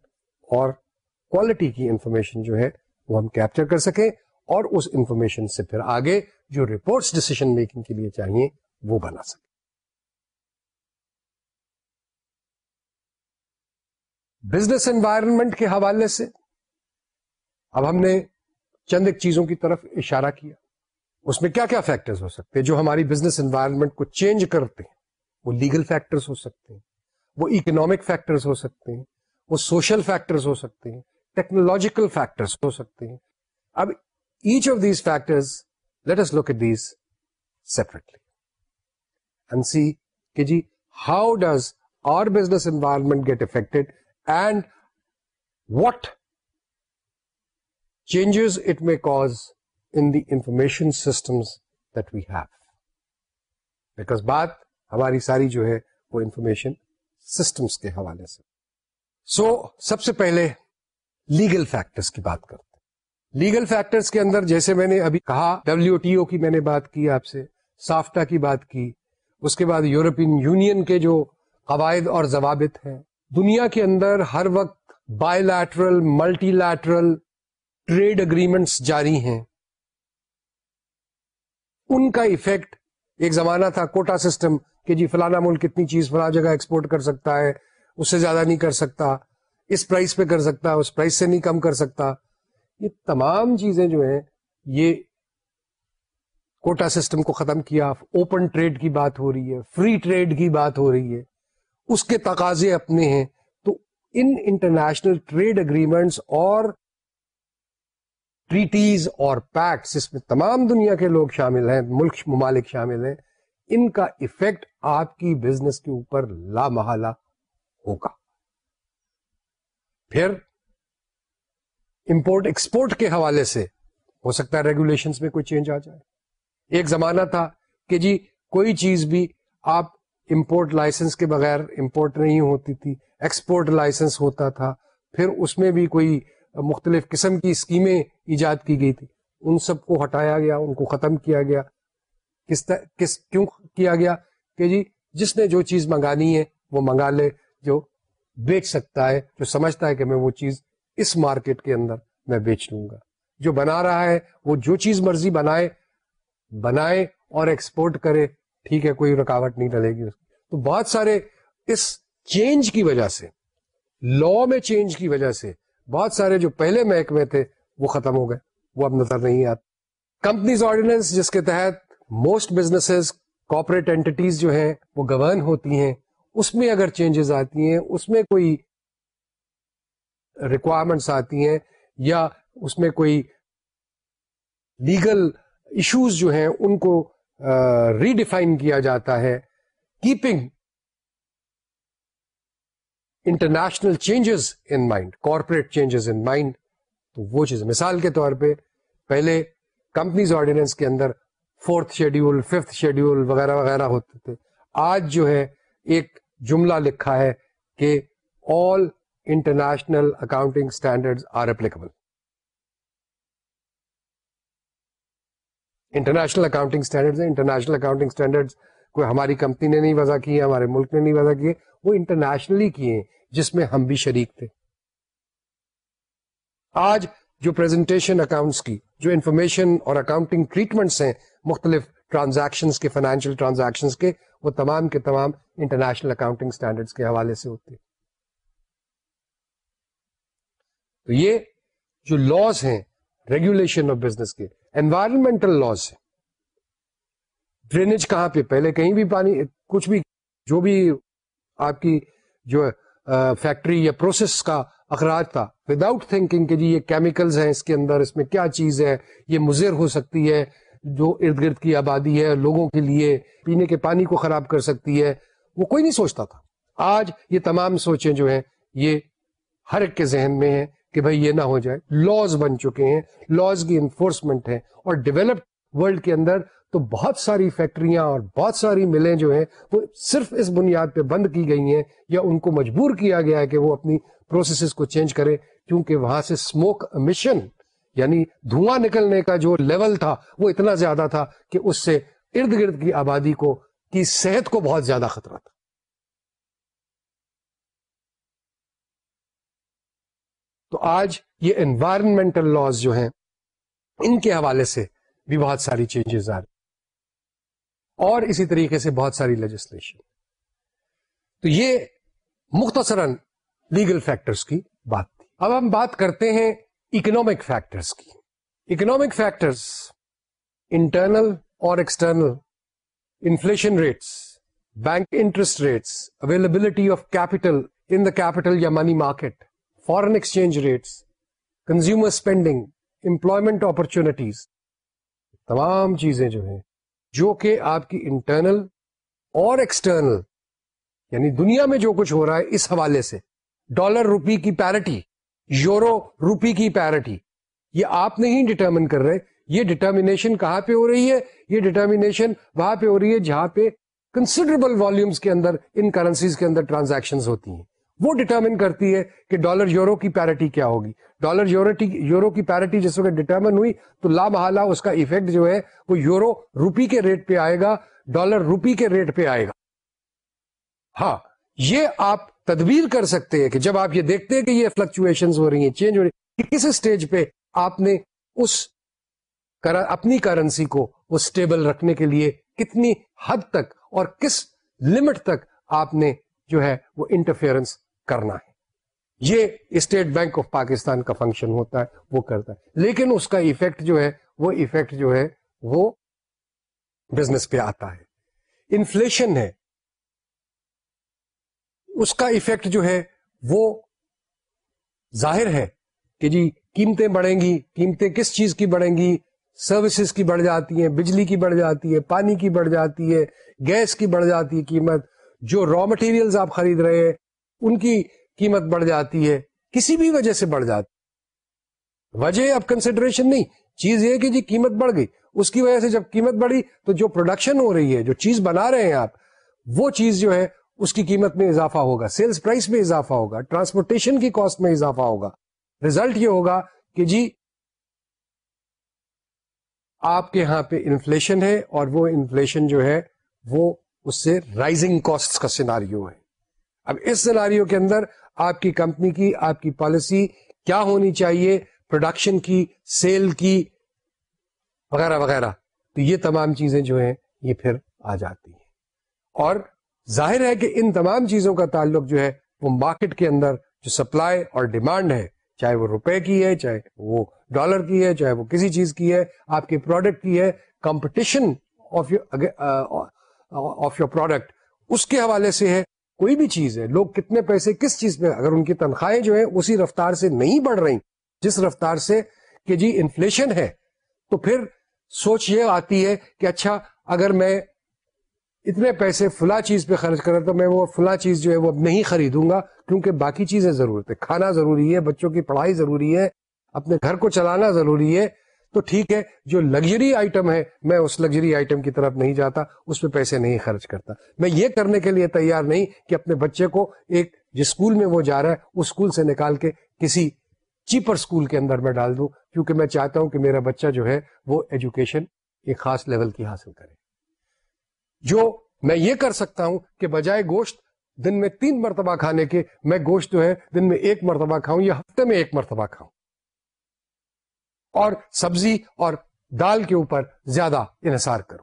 اور کوالٹی کی انفارمیشن جو ہے وہ ہم کیپچر کر سکیں اور اس انفارمیشن سے پھر آگے جو رپورٹس ڈسیشن میکنگ کے لیے چاہیے، وہ بنا سکیں۔ بزنس انوائرمنٹ کے حوالے سے، اب ہم نے چند ایک چیزوں کی طرف اشارہ کیا۔ اس میں کیا کیا فیکٹرز ہو سکتے ہیں؟ جو ہماری بزنس انوائرمنٹ کو چینج کرتے ہیں۔ وہ لیگل فیکٹرز ہو سکتے ہیں۔ وہ اکنامک فیکٹرز ہو سکتے ہیں۔ وہ سوشل فیکٹرز ہو سکتے ہیں۔ ٹیکنالوجیکل فیکٹرز ہو سکتے ہیں۔ اب each of these factors let's look at these separately and see کہ جی how does our business environment get affected and what changes it may cause in the information systems that we have because بات ہماری ساری جو ہے وہ information systems کے حوالے سے سو so, سب سے پہلے لیگل فیکٹرز کی بات کرتے لیگل فیکٹرز کے اندر جیسے میں نے ابھی کہا ڈبلو ٹی او کی میں نے بات کی، آپ سے سافٹا کی بات کی، اس کے بعد یورپین یونین کے جو قواعد اور ضوابط ہیں۔ دنیا کے اندر ہر وقت bilateral multilateral trade agreements جاری ہیں۔ ان کا ایفیکٹ ایک زمانہ تھا کوٹا سسٹم کہ جی فلانا ملک کتنی چیز فلاں جگہ ایکسپورٹ کر سکتا ہے، اس سے زیادہ نہیں کر سکتا، اس پرائز پہ کر سکتا، اس پرائز سے نہیں کم کر سکتا۔ یہ تمام چیزیں جو ہیں، یہ کوٹا سسٹم کو ختم کیا اوپن ٹریڈ کی بات ہو رہی ہے فری ٹریڈ کی بات ہو رہی ہے، اس کے تقاضے اپنے ہیں۔ تو ان انٹرنیشنل ٹریڈ اگریمنٹس اور ٹریٹیز اور پیکٹس اس میں تمام دنیا کے لوگ شامل ہیں، ملک ممالک شامل ہیں، ان کا افیکٹ آپ کی بزنس کے اوپر لا محالہ ہوگا۔ پھر امپورٹ ایکسپورٹ کے حوالے سے ہو سکتا ہے ریگولیشن میں کوئی چینج آ جائے۔ ایک زمانہ تھا کہ جی کوئی چیز بھی آپ امپورٹ لائسنس کے بغیر امپورٹ نہیں ہوتی تھی ایکسپورٹ لائسنس ہوتا تھا، پھر اس میں بھی کوئی مختلف قسم کی اسکیمیں ایجاد کی گئی تھی۔ ان سب کو ہٹایا گیا، ان کو ختم کیا گیا۔ کس طرح کس، کیوں کیا گیا؟ کہ جی جس نے جو چیز منگانی ہے وہ منگا لے، جو بیچ سکتا ہے، جو سمجھتا ہے کہ میں وہ چیز اس مارکیٹ کے اندر میں بیچ لوں گا۔ جو بنا رہا ہے، وہ جو چیز مرضی بنائے بنائے اور ایکسپورٹ کرے، ٹھیک ہے، کوئی رکاوٹ نہیں ڈلے گی تو بہت سارے اس چینج کی وجہ سے لا میں چینج کی وجہ سے، بہت سارے جو پہلے محکمے تھے، وہ ختم ہو گئے۔ وہ اب نظر نہیں آتے۔ کمپنیز آرڈیننس جس کے تحت موسٹ بزنس کوپریٹ اینٹیز جو ہیں، وہ گورن ہوتی ہیں۔ اس میں اگر چینجز آتی ہیں، اس میں کوئی ریکوائرمنٹس آتی ہیں، یا اس میں کوئی لیگل ایشوز جو ہیں، ان کو ریڈیفائن کیا جاتا ہے۔ Keeping international changes in mind corporate changes in mind تو وہ چیز، مثال کے طور پہ پہلے کمپنیز آرڈیننس کے اندر فورتھ شیڈیول ففتھ شیڈیول وغیرہ وغیرہ ہوتے تھے۔ آج جو ہے، ایک جملہ لکھا ہے کہ all international accounting standard are applicable international accounting standard international accounting standard کوئی ہماری کمپنی نے نہیں وضع کیے، ہمارے ملک نے نہیں وضع کیے۔ وہ انٹرنیشنلی کیے جس میں ہم بھی شریک تھے۔ آج جو پریزنٹیشن اکاؤنٹس کی، جو انفارمیشن اور اکاؤنٹنگ ٹریٹمنٹس ہیں، مختلف ٹرانزیکشن کے فائنینشیل ٹرانزیکشن کے، وہ تمام کے تمام انٹرنیشنل اکاؤنٹنگ اسٹینڈرڈ کے حوالے سے ہوتے تو یہ جو لاس ہیں ریگولیشن آف بزنس کے انوائرمنٹل لاس ہیں. ڈرینیج کہاں پہ پہلے کہیں بھی پانی، کچھ بھی، جو بھی آپ کی جو فیکٹری یا پروسیس کا اخراج تھا وداؤٹ تھنکنگ کہ جی یہ کیمیکلز ہیں اس کے اندر، اس میں کیا چیز ہے، یہ مضر ہو سکتی ہے، جو ارد گرد کی آبادی ہے، لوگوں کے لیے پینے کے پانی کو خراب کر سکتی ہے، وہ کوئی نہیں سوچتا تھا۔ آج یہ تمام سوچیں جو ہیں، یہ ہر ایک کے ذہن میں ہیں۔ کہ بھائی یہ نہ ہو جائے۔ لاز بن چکے ہیں لاز کی انفورسمنٹ ہے اور ڈیولپڈ ورلڈ کے اندر تو بہت ساری فیکٹریاں اور بہت ساری ملیں جو ہیں وہ صرف اس بنیاد پہ بند کی گئی ہیں یا ان کو مجبور کیا گیا ہے کہ وہ اپنی پروسیسز کو چینج کرے کیونکہ وہاں سے اسموک امیشن یعنی دھواں نکلنے کا جو لیول تھا وہ اتنا زیادہ تھا کہ اس سے ارد گرد کی آبادی کو، کی صحت کو بہت زیادہ خطرہ تھا۔ تو آج یہ انوائرمنٹل لاز جو ہیں، ان کے حوالے سے بھی بہت ساری چینجز آ رہی اور اسی طریقے سے بہت ساری لیجسلیشن تو یہ مختصراً لیگل فیکٹرز کی بات تھی۔ اب ہم بات کرتے ہیں اکنامک فیکٹرز کی۔ اکنامک فیکٹرس انٹرنل اور external inflation rates bank interest rates availability of capital in the capital یا money market foreign exchange rates consumer spending employment opportunities تمام چیزیں جو ہیں، جو کہ آپ کی انٹرنل اور ایکسٹرنل یعنی دنیا میں جو کچھ ہو رہا ہے اس حوالے سے ڈالر روپی کی پیرٹی یورو روپی کی پیرٹی یہ آپ نہیں ڈٹرمن کر رہے، یہ ڈٹرمنیشن کہاں پہ ہو رہی ہے؟ یہ ڈٹرمنیشن وہاں پہ ہو رہی ہے جہاں پہ کنسیڈربل والیومس کے اندر ان کرنسیز کے اندر ٹرانزیکشن ہوتی ہیں۔ وہ ڈٹرمن کرتی ہے کہ ڈالر یورو کی پیرٹی کیا ہوگی۔ ڈالر یورو کی پیرٹی جس وقت ڈٹرمن ہوئی تو لا محالہ اس کا افیکٹ جو ہے وہ یورو روپی کے ریٹ پہ آئے گا ڈالر روپی کے ریٹ پہ آئے گا۔ ہاں یہ آپ تدبیر کر سکتے ہیں کہ جب آپ یہ دیکھتے ہیں کہ یہ فلکچویشن ہو رہی ہیں چینج ہو رہی کس اسٹیج پہ آپ نے اس اپنی کرنسی کو وہ اسٹیبل رکھنے کے لیے کتنی حد تک اور کس لمٹ تک آپ نے جو ہے وہ انٹرفیئرنس کرنا ہے۔ یہ اسٹیٹ بینک آف پاکستان کا فنکشن ہوتا ہے، وہ کرتا ہے۔ لیکن اس کا ایفیکٹ جو ہے، وہ ایفیکٹ جو ہے، وہ بزنس پہ آتا ہے۔ انفلیشن ہے۔ اس کا ایفیکٹ جو ہے، وہ ظاہر ہے کہ جی قیمتیں بڑھیں گی۔ قیمتیں کس چیز کی بڑھیں گی؟ سروسز کی بڑھ جاتی ہیں، بجلی کی بڑھ جاتی ہے، پانی کی بڑھ جاتی ہے، گیس کی بڑھ جاتی ہے قیمت۔ جو را مٹیریل آپ خرید رہے ہیں ان کی قیمت بڑھ جاتی ہے، کسی بھی وجہ سے بڑھ جاتی وجہ اب کنسیڈریشن نہیں، چیز یہ کہ جی قیمت بڑھ گئی۔ اس کی وجہ سے جب قیمت بڑھی تو جو پروڈکشن ہو رہی ہے، جو چیز بنا رہے ہیں آپ، وہ چیز جو ہے، اس کی قیمت میں اضافہ ہوگا۔ سیلز پرائس میں اضافہ ہوگا۔ ٹرانسپورٹیشن کی کاسٹ میں اضافہ ہوگا۔ ریزلٹ یہ ہوگا کہ جی آپ کے یہاں پہ انفلیشن ہے اور وہ انفلیشن جو ہے، وہ اس سے رائزنگ کاسٹ کا سیناریو ہے۔ اب اس سیناریو کے اندر آپ کی کمپنی کی، آپ کی پالیسی کیا ہونی چاہیے پروڈکشن کی سیل کی، وغیرہ وغیرہ۔ تو یہ تمام چیزیں جو ہیں، یہ پھر آ جاتی ہیں۔ اور ظاہر ہے کہ ان تمام چیزوں کا تعلق جو ہے، وہ مارکیٹ کے اندر جو سپلائی اور ڈیمانڈ ہے، چاہے وہ روپے کی ہے، چاہے وہ ڈالر کی ہے، چاہے وہ کسی چیز کی ہے، آپ کے پروڈکٹ کی ہے competition of your of your product اس کے حوالے سے ہے۔ کوئی بھی چیز ہے، لوگ کتنے پیسے کس چیز پہ اگر ان کی تنخواہیں جو ہیں اسی رفتار سے نہیں بڑھ رہی، جس رفتار سے کہ جی انفلیشن ہے، تو پھر سوچ یہ آتی ہے کہ اچھا اگر میں اتنے پیسے فلاں چیز پہ خرچ کرا تو میں وہ فلاں چیز جو ہے وہ اب نہیں خریدوں گا، کیونکہ باقی چیزیں ضرورت ہے۔ کھانا ضروری ہے، بچوں کی پڑھائی ضروری ہے، اپنے گھر کو چلانا ضروری ہے تو ٹھیک ہے، جو لگژری آئٹم ہے، میں اس لگژری آئٹم کی طرف نہیں جاتا، اس پہ پیسے نہیں خرچ کرتا۔ میں یہ کرنے کے لیے تیار نہیں کہ اپنے بچے کو ایک جس اسکول میں وہ جا رہا ہے، اس اسکول سے نکال کے کسی چیپر اسکول کے اندر میں ڈال دوں، کیونکہ میں چاہتا ہوں کہ میرا بچہ جو ہے، وہ ایجوکیشن ایک خاص لیول کی حاصل کرے۔ جو میں یہ کر سکتا ہوں کہ بجائے گوشت دن میں تین مرتبہ کھانے کے، میں گوشت جو ہے، دن میں ایک مرتبہ کھاؤں یا ہفتے میں ایک مرتبہ کھاؤں۔ اور سبزی اور دال کے اوپر زیادہ انحصار کرو۔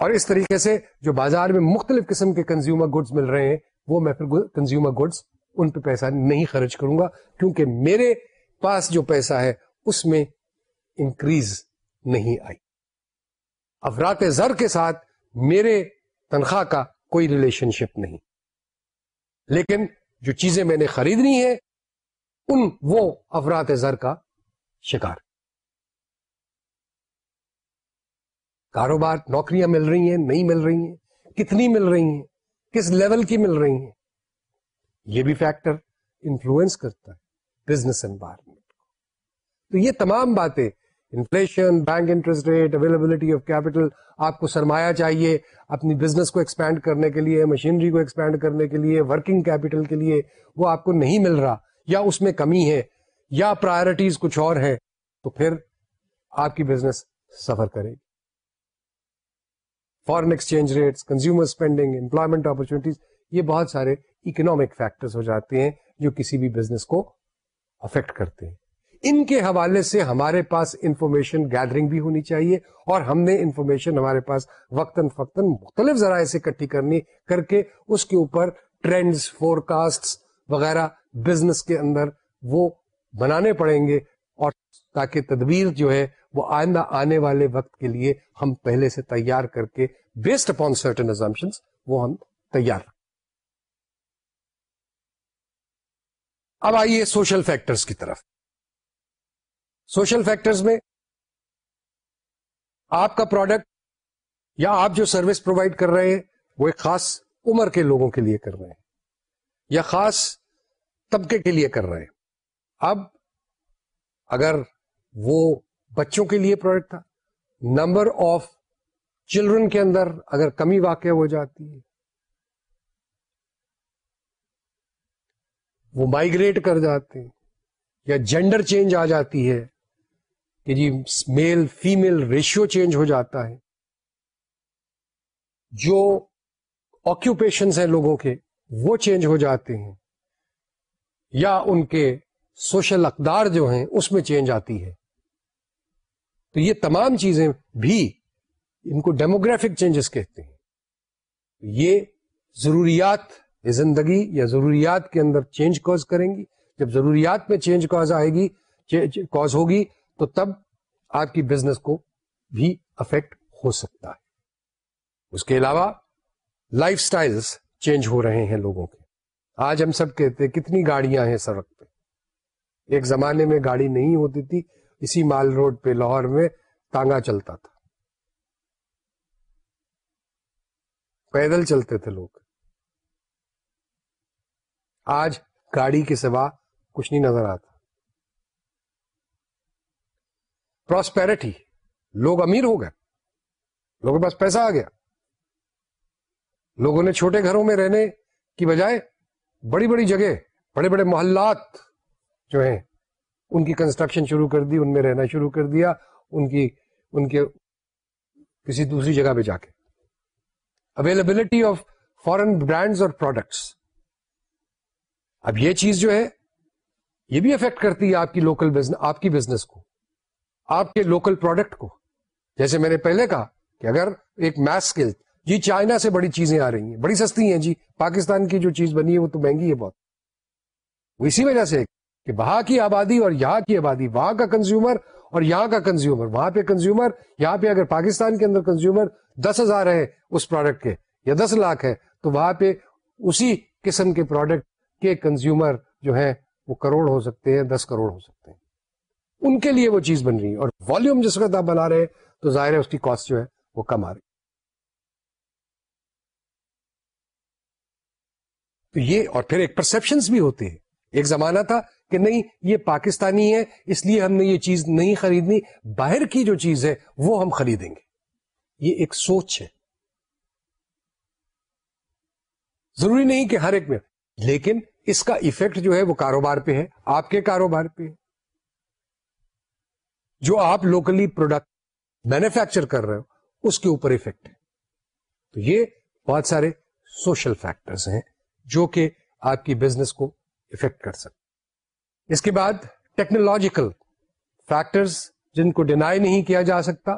اور اس طریقے سے جو بازار میں مختلف قسم کے کنزیومر گڈز مل رہے ہیں، وہ میں پھر کنزیومر گڈز ان پہ پیسہ نہیں خرچ کروں گا، کیونکہ میرے پاس جو پیسہ ہے، اس میں انکریز نہیں آئی۔ افراد زر کے ساتھ میرے تنخواہ کا کوئی ریلیشن شپ نہیں۔ لیکن جو چیزیں میں نے خریدنی ہے ان وہ افراد زر کا شکار۔ کاروبار نوکریاں مل رہی ہیں، نہیں مل رہی ہیں، کتنی مل رہی ہیں، کس لیول کی مل رہی ہیں۔ یہ بھی فیکٹر انفلوئنس کرتا ہے بزنس انوائرمنٹ کو۔ تو یہ تمام باتیں inflation bank interest rate availability of capital آپ کو سرمایہ چاہیے اپنی بزنس کو ایکسپینڈ کرنے کے لیے مشینری کو ایکسپینڈ کرنے کے لیے ورکنگ کیپٹل کے لیے، وہ آپ کو نہیں مل رہا۔ یا اس میں کمی ہے یا پرائرٹیز کچھ اور ہے تو پھر آپ کی بزنس سفر کرے گی۔ Foreign exchange rates consumer spending employment opportunities یہ بہت سارے اکنامک فیکٹر ہو جاتے ہیں جو کسی بھی بزنس کو افیکٹ کرتے ہیں۔ ان کے حوالے سے ہمارے پاس انفارمیشن گیدرنگ بھی ہونی چاہیے اور ہم نے انفارمیشن ہمارے پاس وقتاً فقتاً مختلف ذرائع سے اکٹھی کرنی، کر کے اس کے اوپر ٹرینڈز فور کاسٹ وغیرہ بزنس کے اندر وہ بنانے پڑیں گے اور تاکہ تدبیر جو ہے وہ آئندہ آنے والے وقت کے لیے ہم پہلے سے تیار کر کے بیسڈ اپون سرٹن ازمپشن وہ ہم تیار اب آئیے سوشل فیکٹرز کی طرف۔ سوشل فیکٹرز میں آپ کا پروڈکٹ یا آپ جو سروس پرووائڈ کر رہے ہیں وہ ایک خاص عمر کے لوگوں کے لیے کر رہے ہیں۔ یا خاص طبقے کے لیے کر رہے ہیں۔ اب اگر وہ بچوں کے لیے پروڈکٹ تھا، نمبر آف چلڈرن کے اندر اگر کمی واقع ہو جاتی ہے، وہ مائگریٹ کر جاتے ہیں یا جینڈر چینج آ جاتی ہے کہ جی میل فیمل ریشیو چینج ہو جاتا ہے۔ جو آکوپیشنس ہیں لوگوں کے، وہ چینج ہو جاتے ہیں۔ یا ان کے سوشل اقدار جو ہیں اس میں چینج آتی ہے۔ تو یہ تمام چیزیں بھی ان کو ڈیموگرافک چینجز کہتے ہیں۔ یہ ضروریات زندگی یا ضروریات کے اندر چینج کاز کریں گی۔ جب ضروریات میں چینج کاز آئے گی کاز ہوگی، تو تب آپ کی بزنس کو بھی افیکٹ ہو سکتا ہے۔ اس کے علاوہ لائف سٹائلز چینج ہو رہے ہیں لوگوں کے۔ آج ہم سب کہتے ہیں کتنی گاڑیاں ہیں سڑک پہ۔ ایک زمانے میں گاڑی نہیں ہوتی تھی، اسی مال روڈ پہ لاہور میں تانگا چلتا تھا۔ پیدل چلتے تھے لوگ۔ آج گاڑی کے سوا کچھ نہیں نظر آتا۔ پراسپیرٹی، لوگ امیر ہو گئے۔ لوگوں کے پاس پیسہ آ گیا۔ لوگوں نے چھوٹے گھروں میں رہنے کی بجائے بڑی بڑی جگہ، بڑے بڑے محلات جو ہیں، ان کی کنسٹرکشن شروع کر دی، ان میں رہنا شروع کر دیا، ان کی، ان کے کسی دوسری جگہ پہ جا کے۔ اویلیبلٹی آف فورن برانڈز اور پروڈکٹس اب یہ چیز جو ہے، یہ بھی افیکٹ کرتی ہے آپ کی لوکل بزنس آپ کی بزنس کو، آپ کے لوکل پروڈکٹ کو۔ جیسے میں نے پہلے کہا کہ اگر ایک میتھ اسکل جی چائنا سے بڑی چیزیں آ رہی ہیں۔ بڑی سستی ہیں جی۔ پاکستان کی جو چیز بنی ہے وہ تو مہنگی ہے بہت۔ وہ اسی وجہ سے کہ وہاں کی آبادی اور یہاں کی آبادی، وہاں کا کنزیومر اور یہاں کا کنزیومر وہاں پہ کنزیومر یہاں پہ اگر پاکستان کے اندر کنزیومر دس ہزار ہے اس پروڈکٹ کے، یا دس لاکھ ہے، تو وہاں پہ اسی قسم کے پروڈکٹ کے کنزیومر جو ہے وہ کروڑ ہو سکتے ہیں، دس کروڑ ہو سکتے ہیں۔ ان کے لیے وہ چیز بن رہی ہے اور والیوم جس وقت آپ بنا رہے ہیں، تو ظاہر ہے اس کی کاسٹ جو ہے وہ کم آ رہی ہے۔ تو یہ اور پھر ایک پرسپشن بھی ہوتے ہیں۔ ایک زمانہ تھا کہ نہیں، یہ پاکستانی ہے، اس لیے ہم نے یہ چیز نہیں خریدنی۔ باہر کی جو چیز ہے، وہ ہم خریدیں گے۔ یہ ایک سوچ ہے۔ ضروری نہیں کہ ہر ایک میں، لیکن اس کا ایفیکٹ جو ہے، وہ کاروبار پہ ہے۔ آپ کے کاروبار پہ۔ ہے جو آپ لوکلی پروڈکٹ مینوفیکچر کر رہے ہو، اس کے اوپر افیکٹ ہے۔ تو یہ بہت سارے سوشل فیکٹرز ہیں۔ جو کہ آپ کی بزنس کو افیکٹ کر سکتے اس کے بعد ٹیکنالوجیکل فیکٹرز جن کو ڈینائی نہیں کیا جا سکتا،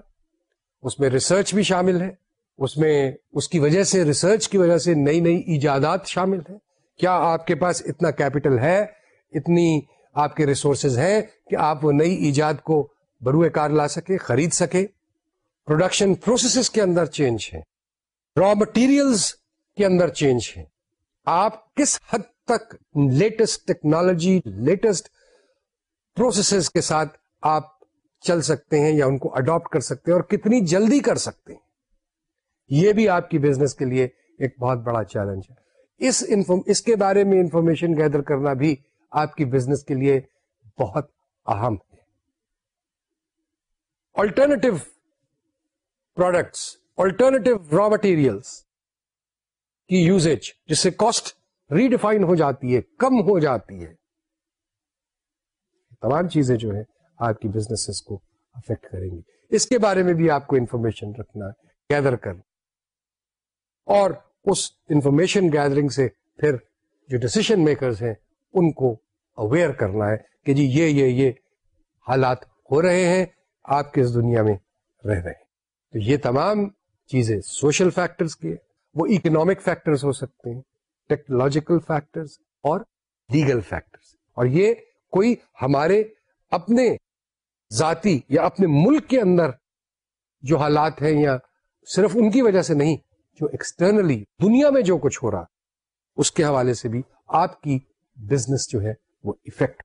اس میں ریسرچ بھی شامل ہے۔ اس میں اس کی وجہ سے ریسرچ کی وجہ سے نئی نئی ایجادات شامل ہیں۔ کیا آپ کے پاس اتنا کیپٹل ہے؟ اتنی آپ کے ریسورسز ہیں کہ آپ وہ نئی ایجاد کو بروئے کار لا سکے، خرید سکے۔ پروڈکشن پروسیسز کے اندر چینج ہے را مٹیریلز کے اندر چینج ہے آپ کس حد تک لیٹسٹ ٹیکنالوجی لیٹسٹ پروسیسز کے ساتھ آپ چل سکتے ہیں یا ان کو اڈاپٹ کر سکتے ہیں اور کتنی جلدی کر سکتے ہیں؟ یہ بھی آپ کی بزنس کے لیے ایک بہت بڑا چیلنج ہے۔ اس اس کے بارے میں انفارمیشن گیدر کرنا بھی آپ کی بزنس کے لیے بہت اہم ہے۔ Alternative products alternative raw materials کی یوزیج جس سے کاسٹ ریڈیفائن ہو جاتی ہے، کم ہو جاتی ہے۔ تمام چیزیں جو ہے آپ کی بزنس کو افیکٹ کریں گی۔ اس کے بارے میں بھی آپ کو انفارمیشن رکھنا ہے گیدر کر اور اس انفارمیشن گیدرنگ سے پھر جو ڈسیشن میکرز ہیں، ان کو اویئر کرنا ہے کہ جی یہ یہ یہ حالات ہو رہے ہیں، آپ کس دنیا میں رہ رہے ہیں۔ تو یہ تمام چیزیں سوشل فیکٹرز کی وہ اکنامک فیکٹرز ہو سکتے ہیں ٹیکنالوجیکل فیکٹرز اور لیگل فیکٹرز اور یہ کوئی ہمارے اپنے ذاتی یا اپنے ملک کے اندر جو حالات ہیں یا صرف ان کی وجہ سے نہیں، جو ایکسٹرنلی دنیا میں جو کچھ ہو رہا، اس کے حوالے سے بھی آپ کی بزنس جو ہے وہ افیکٹ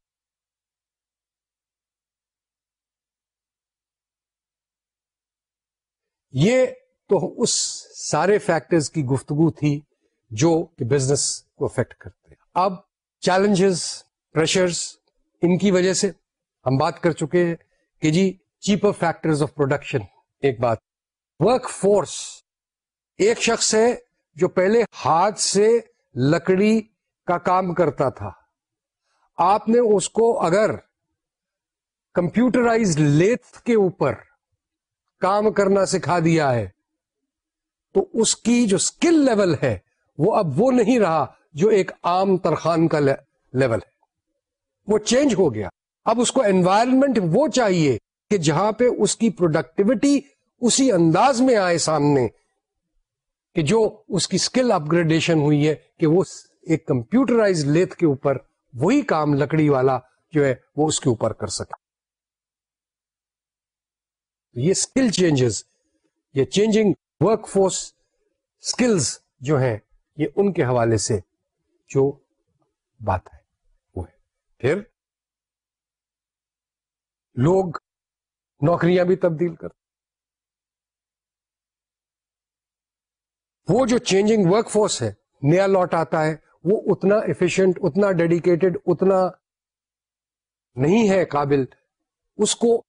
یہ تو اس سارے فیکٹرز کی گفتگو تھی جو کہ بزنس کو افیکٹ کرتے ہیں۔ اب چیلنجز پریشرز ان کی وجہ سے ہم بات کر چکے ہیں کہ جی چیپر فیکٹرز آف پروڈکشن ایک بات۔ ورک فورس ایک شخص ہے جو پہلے ہاتھ سے لکڑی کا کام کرتا تھا۔ آپ نے اس کو اگر کمپیوٹرائز لیتھ کے اوپر کام کرنا سکھا دیا ہے تو اس کی جو اسکل لیول ہے، وہ اب وہ نہیں رہا جو ایک عام ترخان کا لیول ہے۔ وہ چینج ہو گیا۔ اب اس کو انوائرمنٹ وہ چاہیے کہ جہاں پہ اس کی پروڈکٹیوٹی اسی انداز میں آئے سامنے کہ جو اس کی اسکل اپ گریڈیشن ہوئی ہے کہ وہ ایک کمپیوٹرائز لیتھ کے اوپر وہی کام لکڑی والا جو ہے وہ اس کے اوپر کر سکے۔ یہ اسکل چینجز یہ چینجنگ ورک فورس اسکلز جو ہیں، یہ ان کے حوالے سے جو بات ہے، وہ ہے۔ پھر لوگ نوکریاں بھی تبدیل کرتے وہ جو چینجنگ ورک فورس ہے، نیا لوٹ آتا ہے، وہ اتنا ایفیشنٹ اتنا ڈیڈیکیٹڈ اتنا نہیں ہے قابل، اس کو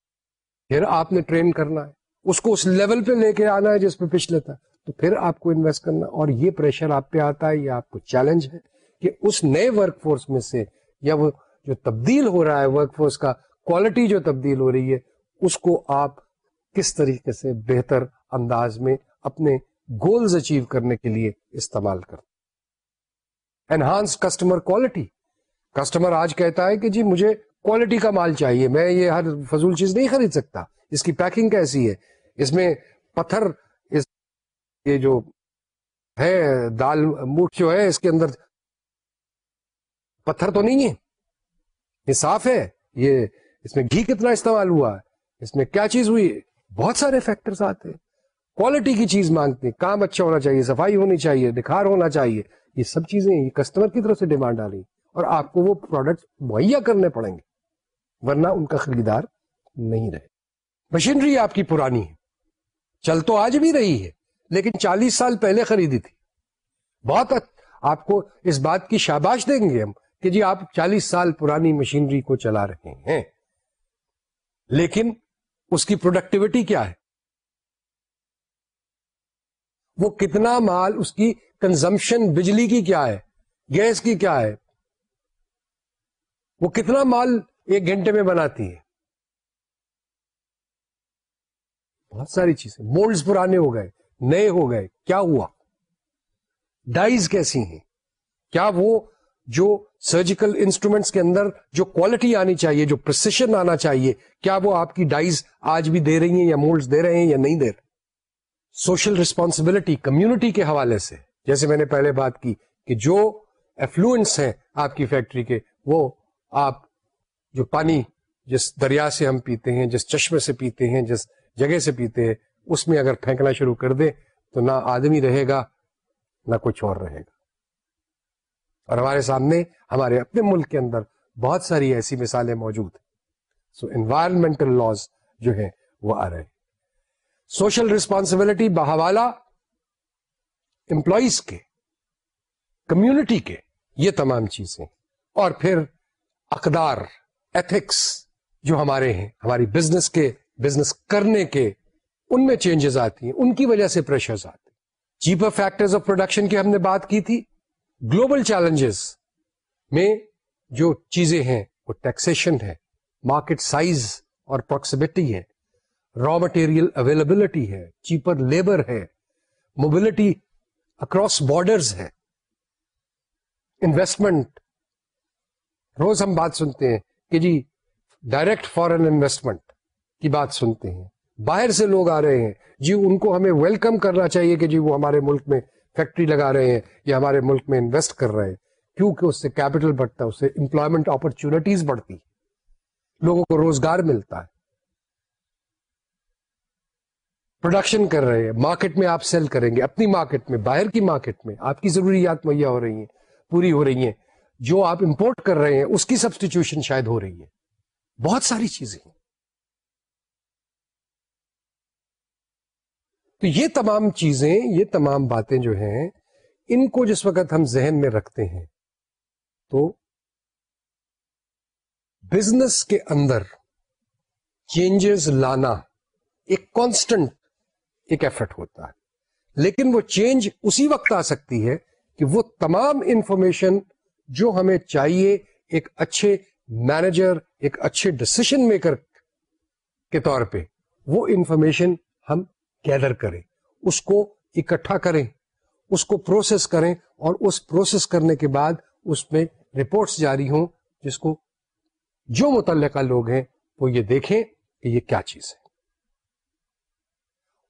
پھر آپ نے ٹرین کرنا ہے۔ اس کو اس لیول پہ لے کے آنا ہے جس پہ پچھ لیتا تو پھر آپ کو انویسٹ کرنا، اور یہ پریشر آپ پہ آتا ہے، یہ آپ کو چیلنج ہے کہ اس نئے ورک فورس میں سے، یا وہ جو تبدیل ہو رہا ہے ورک فورس کا کوالٹی جو تبدیل ہو رہی ہے، اس کو آپ کس طریقے سے بہتر انداز میں اپنے گولز اچیو کرنے کے لیے استعمال کرتے انہانس کسٹمر کوالٹی کسٹمر آج کہتا ہے کہ جی مجھے کوالٹی کا مال چاہیے، میں یہ ہر فضول چیز نہیں خرید سکتا۔ اس کی پیکنگ کیسی ہے؟ اس میں پتھر، اس یہ جو ہے، دال موٹ جو ہے، اس کے اندر پتھر تو نہیں ہے۔ یہ صاف ہے۔ یہ اس میں گھی کتنا استعمال ہوا۔ ہے اس میں کیا چیز ہوئی؟ بہت سارے فیکٹرز آتے ہیں۔ کوالٹی کی چیز مانگتے ہیں۔ کام اچھا ہونا چاہیے، صفائی ہونی چاہیے، نکھار ہونا چاہیے۔ یہ سب چیزیں یہ کسٹمر کی طرف سے ڈیمانڈ آ رہی اور آپ کو وہ پروڈکٹ مہیا کرنے پڑیں گے۔ ورنہ ان کا خریدار نہیں رہے۔ مشینری آپ کی پرانی ہے۔ چل تو آج بھی رہی ہے، لیکن چالیس سال پہلے خریدی تھی۔ بہت اچھا۔ آپ کو اس بات کی شاباش دیں گے ہم کہ جی آپ چالیس سال پرانی مشینری کو چلا رہے ہیں۔ لیکن اس کی پروڈکٹیوٹی کیا ہے؟ وہ کتنا مال اس کی کنزمپشن بجلی کی کیا ہے، گیس کی کیا ہے؟ وہ کتنا مال ایک گھنٹے میں بناتی ہے؟ بہت ساری چیزیں۔ مولڈز پرانے ہو گئے، نئے ہو گئے۔ کیا ہوا؟ ڈائز کیسی ہیں؟ کیا وہ جو سرجیکل انسٹرومینٹس کے اندر جو کوالٹی آنی چاہیے، جو پرسیشن آنا چاہیے، کیا وہ آپ کی ڈائز آج بھی دے رہی ہیں یا مولڈز دے رہے ہیں یا نہیں دے رہے؟ سوشل ریسپانسبلٹی کمیونٹی کے حوالے سے۔ جیسے میں نے پہلے بات کی کہ جو ایفلوئنس ہیں آپ کی فیکٹری کے، وہ آپ جو پانی جس دریا سے ہم پیتے ہیں، جس چشمے سے پیتے ہیں، جس جگہ سے پیتے ہیں اس میں اگر پھینکنا شروع کر دے تو نہ آدمی رہے گا، نہ کچھ اور رہے گا۔ اور ہمارے سامنے، ہمارے اپنے ملک کے اندر بہت ساری ایسی مثالیں موجود ہیں۔ سو انوائرمنٹل لاز جو ہیں، وہ آ رہے ہیں۔ سوشل ریسپانسبلٹی بحوالہ امپلائیز کے کمیونٹی کے، یہ تمام چیزیں۔ اور پھر اقدار ایتھکس جو ہمارے ہیں، ہماری بزنس کے بزنس کرنے کے ان میں چینجز آتی ہیں، ان کی وجہ سے پریشرز آتے ہیں۔ چیپر فیکٹرز آف پروڈکشن کی ہم نے بات کی تھی۔ گلوبل چیلنجز میں جو چیزیں ہیں، وہ ٹیکسیشن ہے مارکیٹ سائز اور پروکسیبٹی ہے۔ را مٹیریل اویلیبلٹی ہے چیپر لیبر ہے۔ موبلٹی اکراس بارڈرز ہے۔ انویسٹمنٹ روز ہم بات سنتے ہیں کہ جی ڈائریکٹ فارن انویسٹمنٹ کی بات سنتے ہیں۔ باہر سے لوگ آ رہے ہیں۔ جی ان کو ہمیں ویلکم کرنا چاہیے کہ جی وہ ہمارے ملک میں فیکٹری لگا رہے ہیں یا ہمارے ملک میں انویسٹ کر رہے ہیں۔ کیونکہ اس سے کیپٹل بڑھتا ہے، اس سے امپلائمنٹ اپرچونٹیز بڑھتی لوگوں کو روزگار ملتا ہے۔ پروڈکشن کر رہے ہیں۔ مارکیٹ میں آپ سیل کریں گے۔ اپنی مارکیٹ میں، باہر کی مارکیٹ میں۔ آپ کی ضروریات مہیا ہو رہی ہیں، پوری ہو رہی ہیں۔ جو آپ امپورٹ کر رہے ہیں، اس کی سبسٹیچیوشن شاید ہو رہی ہے۔ بہت ساری چیزیں ہیں۔ تو یہ تمام چیزیں، یہ تمام باتیں جو ہیں، ان کو جس وقت ہم ذہن میں رکھتے ہیں، تو بزنس کے اندر چینجز لانا ایک کانسٹنٹ ایک ایفرٹ ہوتا ہے۔ لیکن وہ چینج اسی وقت آ سکتی ہے کہ وہ تمام انفارمیشن جو ہمیں چاہیے ایک اچھے مینیجر ایک اچھے ڈسیشن میکر کے طور پہ، وہ انفارمیشن ہم گیدر کریں، اس کو اکٹھا کریں، اس کو پروسیس کریں اور اس پروسیس کرنے کے بعد اس میں رپورٹس جاری ہوں جس کو جو متعلقہ لوگ ہیں وہ یہ دیکھیں کہ یہ کیا چیز ہے۔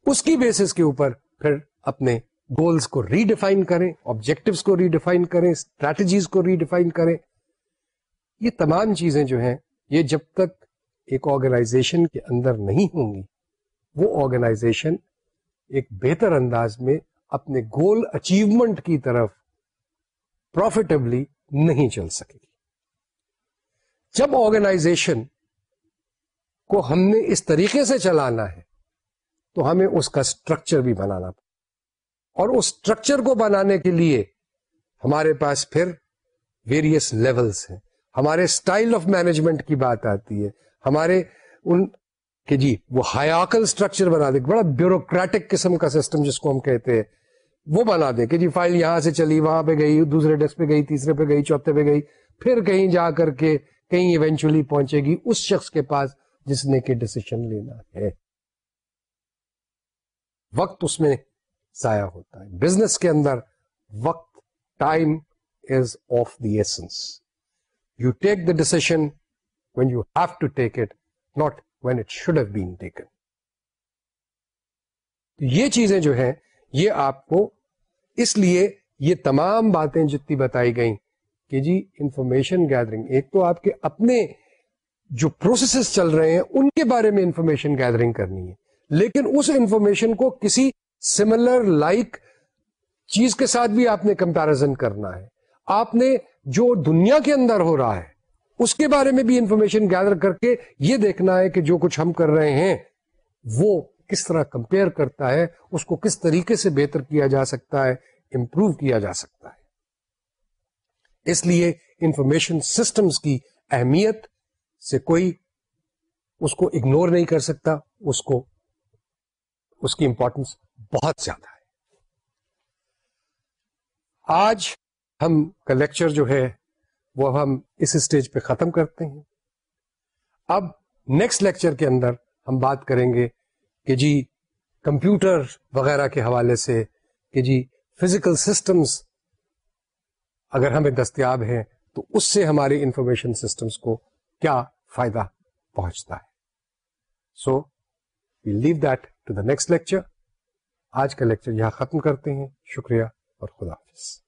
اس کی بیسس کے اوپر پھر اپنے گولز کو ریڈیفائن کریں آبجیکٹوس کو ریڈیفائن کریں اسٹریٹجیز کو ریڈیفائن کریں۔ یہ تمام چیزیں جو ہیں، یہ جب تک ایک آرگنائزیشن کے اندر نہیں ہوں گی وہ آرگنائزیشن ایک بہتر انداز میں اپنے گول اچیومنٹ کی طرف پروفیٹیبلی نہیں چل سکے گی۔ جب آرگنائزیشن کو ہم نے اس طریقے سے چلانا ہے، تو ہمیں اس کا اسٹرکچر بھی بنانا اور اس اسٹرکچر کو بنانے کے لیے ہمارے پاس پھر ویریس لیولس ہیں۔ ہمارے اسٹائل آف مینجمنٹ کی بات آتی ہے۔ ہمارے ان کہ جی وہ ہیاکل اسٹرکچر بنا دیں بڑا بیوروکریٹک قسم کا سسٹم جس کو ہم کہتے ہیں، وہ بنا دیں کہ جی فائل یہاں سے چلی، وہاں پہ گئی، دوسرے ڈیسک پہ گئی، تیسرے پہ گئی، چوتھے پہ گئی، پھر کہیں جا کر کے کہیں ایونچولی پہنچے گی اس شخص کے پاس جس نے کہ ڈسیشن لینا ہے۔ وقت اس میں ضائع ہوتا ہے۔ بزنس کے اندر وقت time is of the essence you take the decision when you have to take it not when it should have been taken یہ چیزیں جو ہیں، یہ آپ کو اس لیے یہ تمام باتیں جتنی بتائی گئیں کہ جی انفارمیشن گیدرنگ ایک تو آپ کے اپنے جو پروسیسز چل رہے ہیں، ان کے بارے میں انفارمیشن گیدرنگ کرنی ہے۔ لیکن اس انفارمیشن کو کسی سملر لائک چیز کے ساتھ بھی آپ نے کمپیرزن کرنا ہے۔ آپ نے جو دنیا کے اندر ہو رہا ہے اس کے بارے میں بھی انفارمیشن گیدر کر کے یہ دیکھنا ہے کہ جو کچھ ہم کر رہے ہیں، وہ کس طرح کمپیئر کرتا ہے، اس کو کس طریقے سے بہتر کیا جا سکتا ہے امپروو کیا جا سکتا ہے۔ اس لیے انفارمیشن سسٹمز کی اہمیت سے کوئی اس کو اگنور نہیں کر سکتا، اس کو، اس کی امپورٹنس بہت زیادہ ہے۔ آج ہم کا لیکچر جو ہے وہ ہم اس اسٹیج پہ ختم کرتے ہیں۔ اب نیکسٹ لیکچر کے اندر ہم بات کریں گے کہ جی کمپیوٹر وغیرہ کے حوالے سے کہ جی فزیکل سسٹمز اگر ہمیں دستیاب ہیں تو اس سے ہماری انفارمیشن سسٹمز کو کیا فائدہ پہنچتا ہے۔ So we leave that to the next lecture آج کا لیکچر یہاں ختم کرتے ہیں۔ شکریہ اور خدا حافظ۔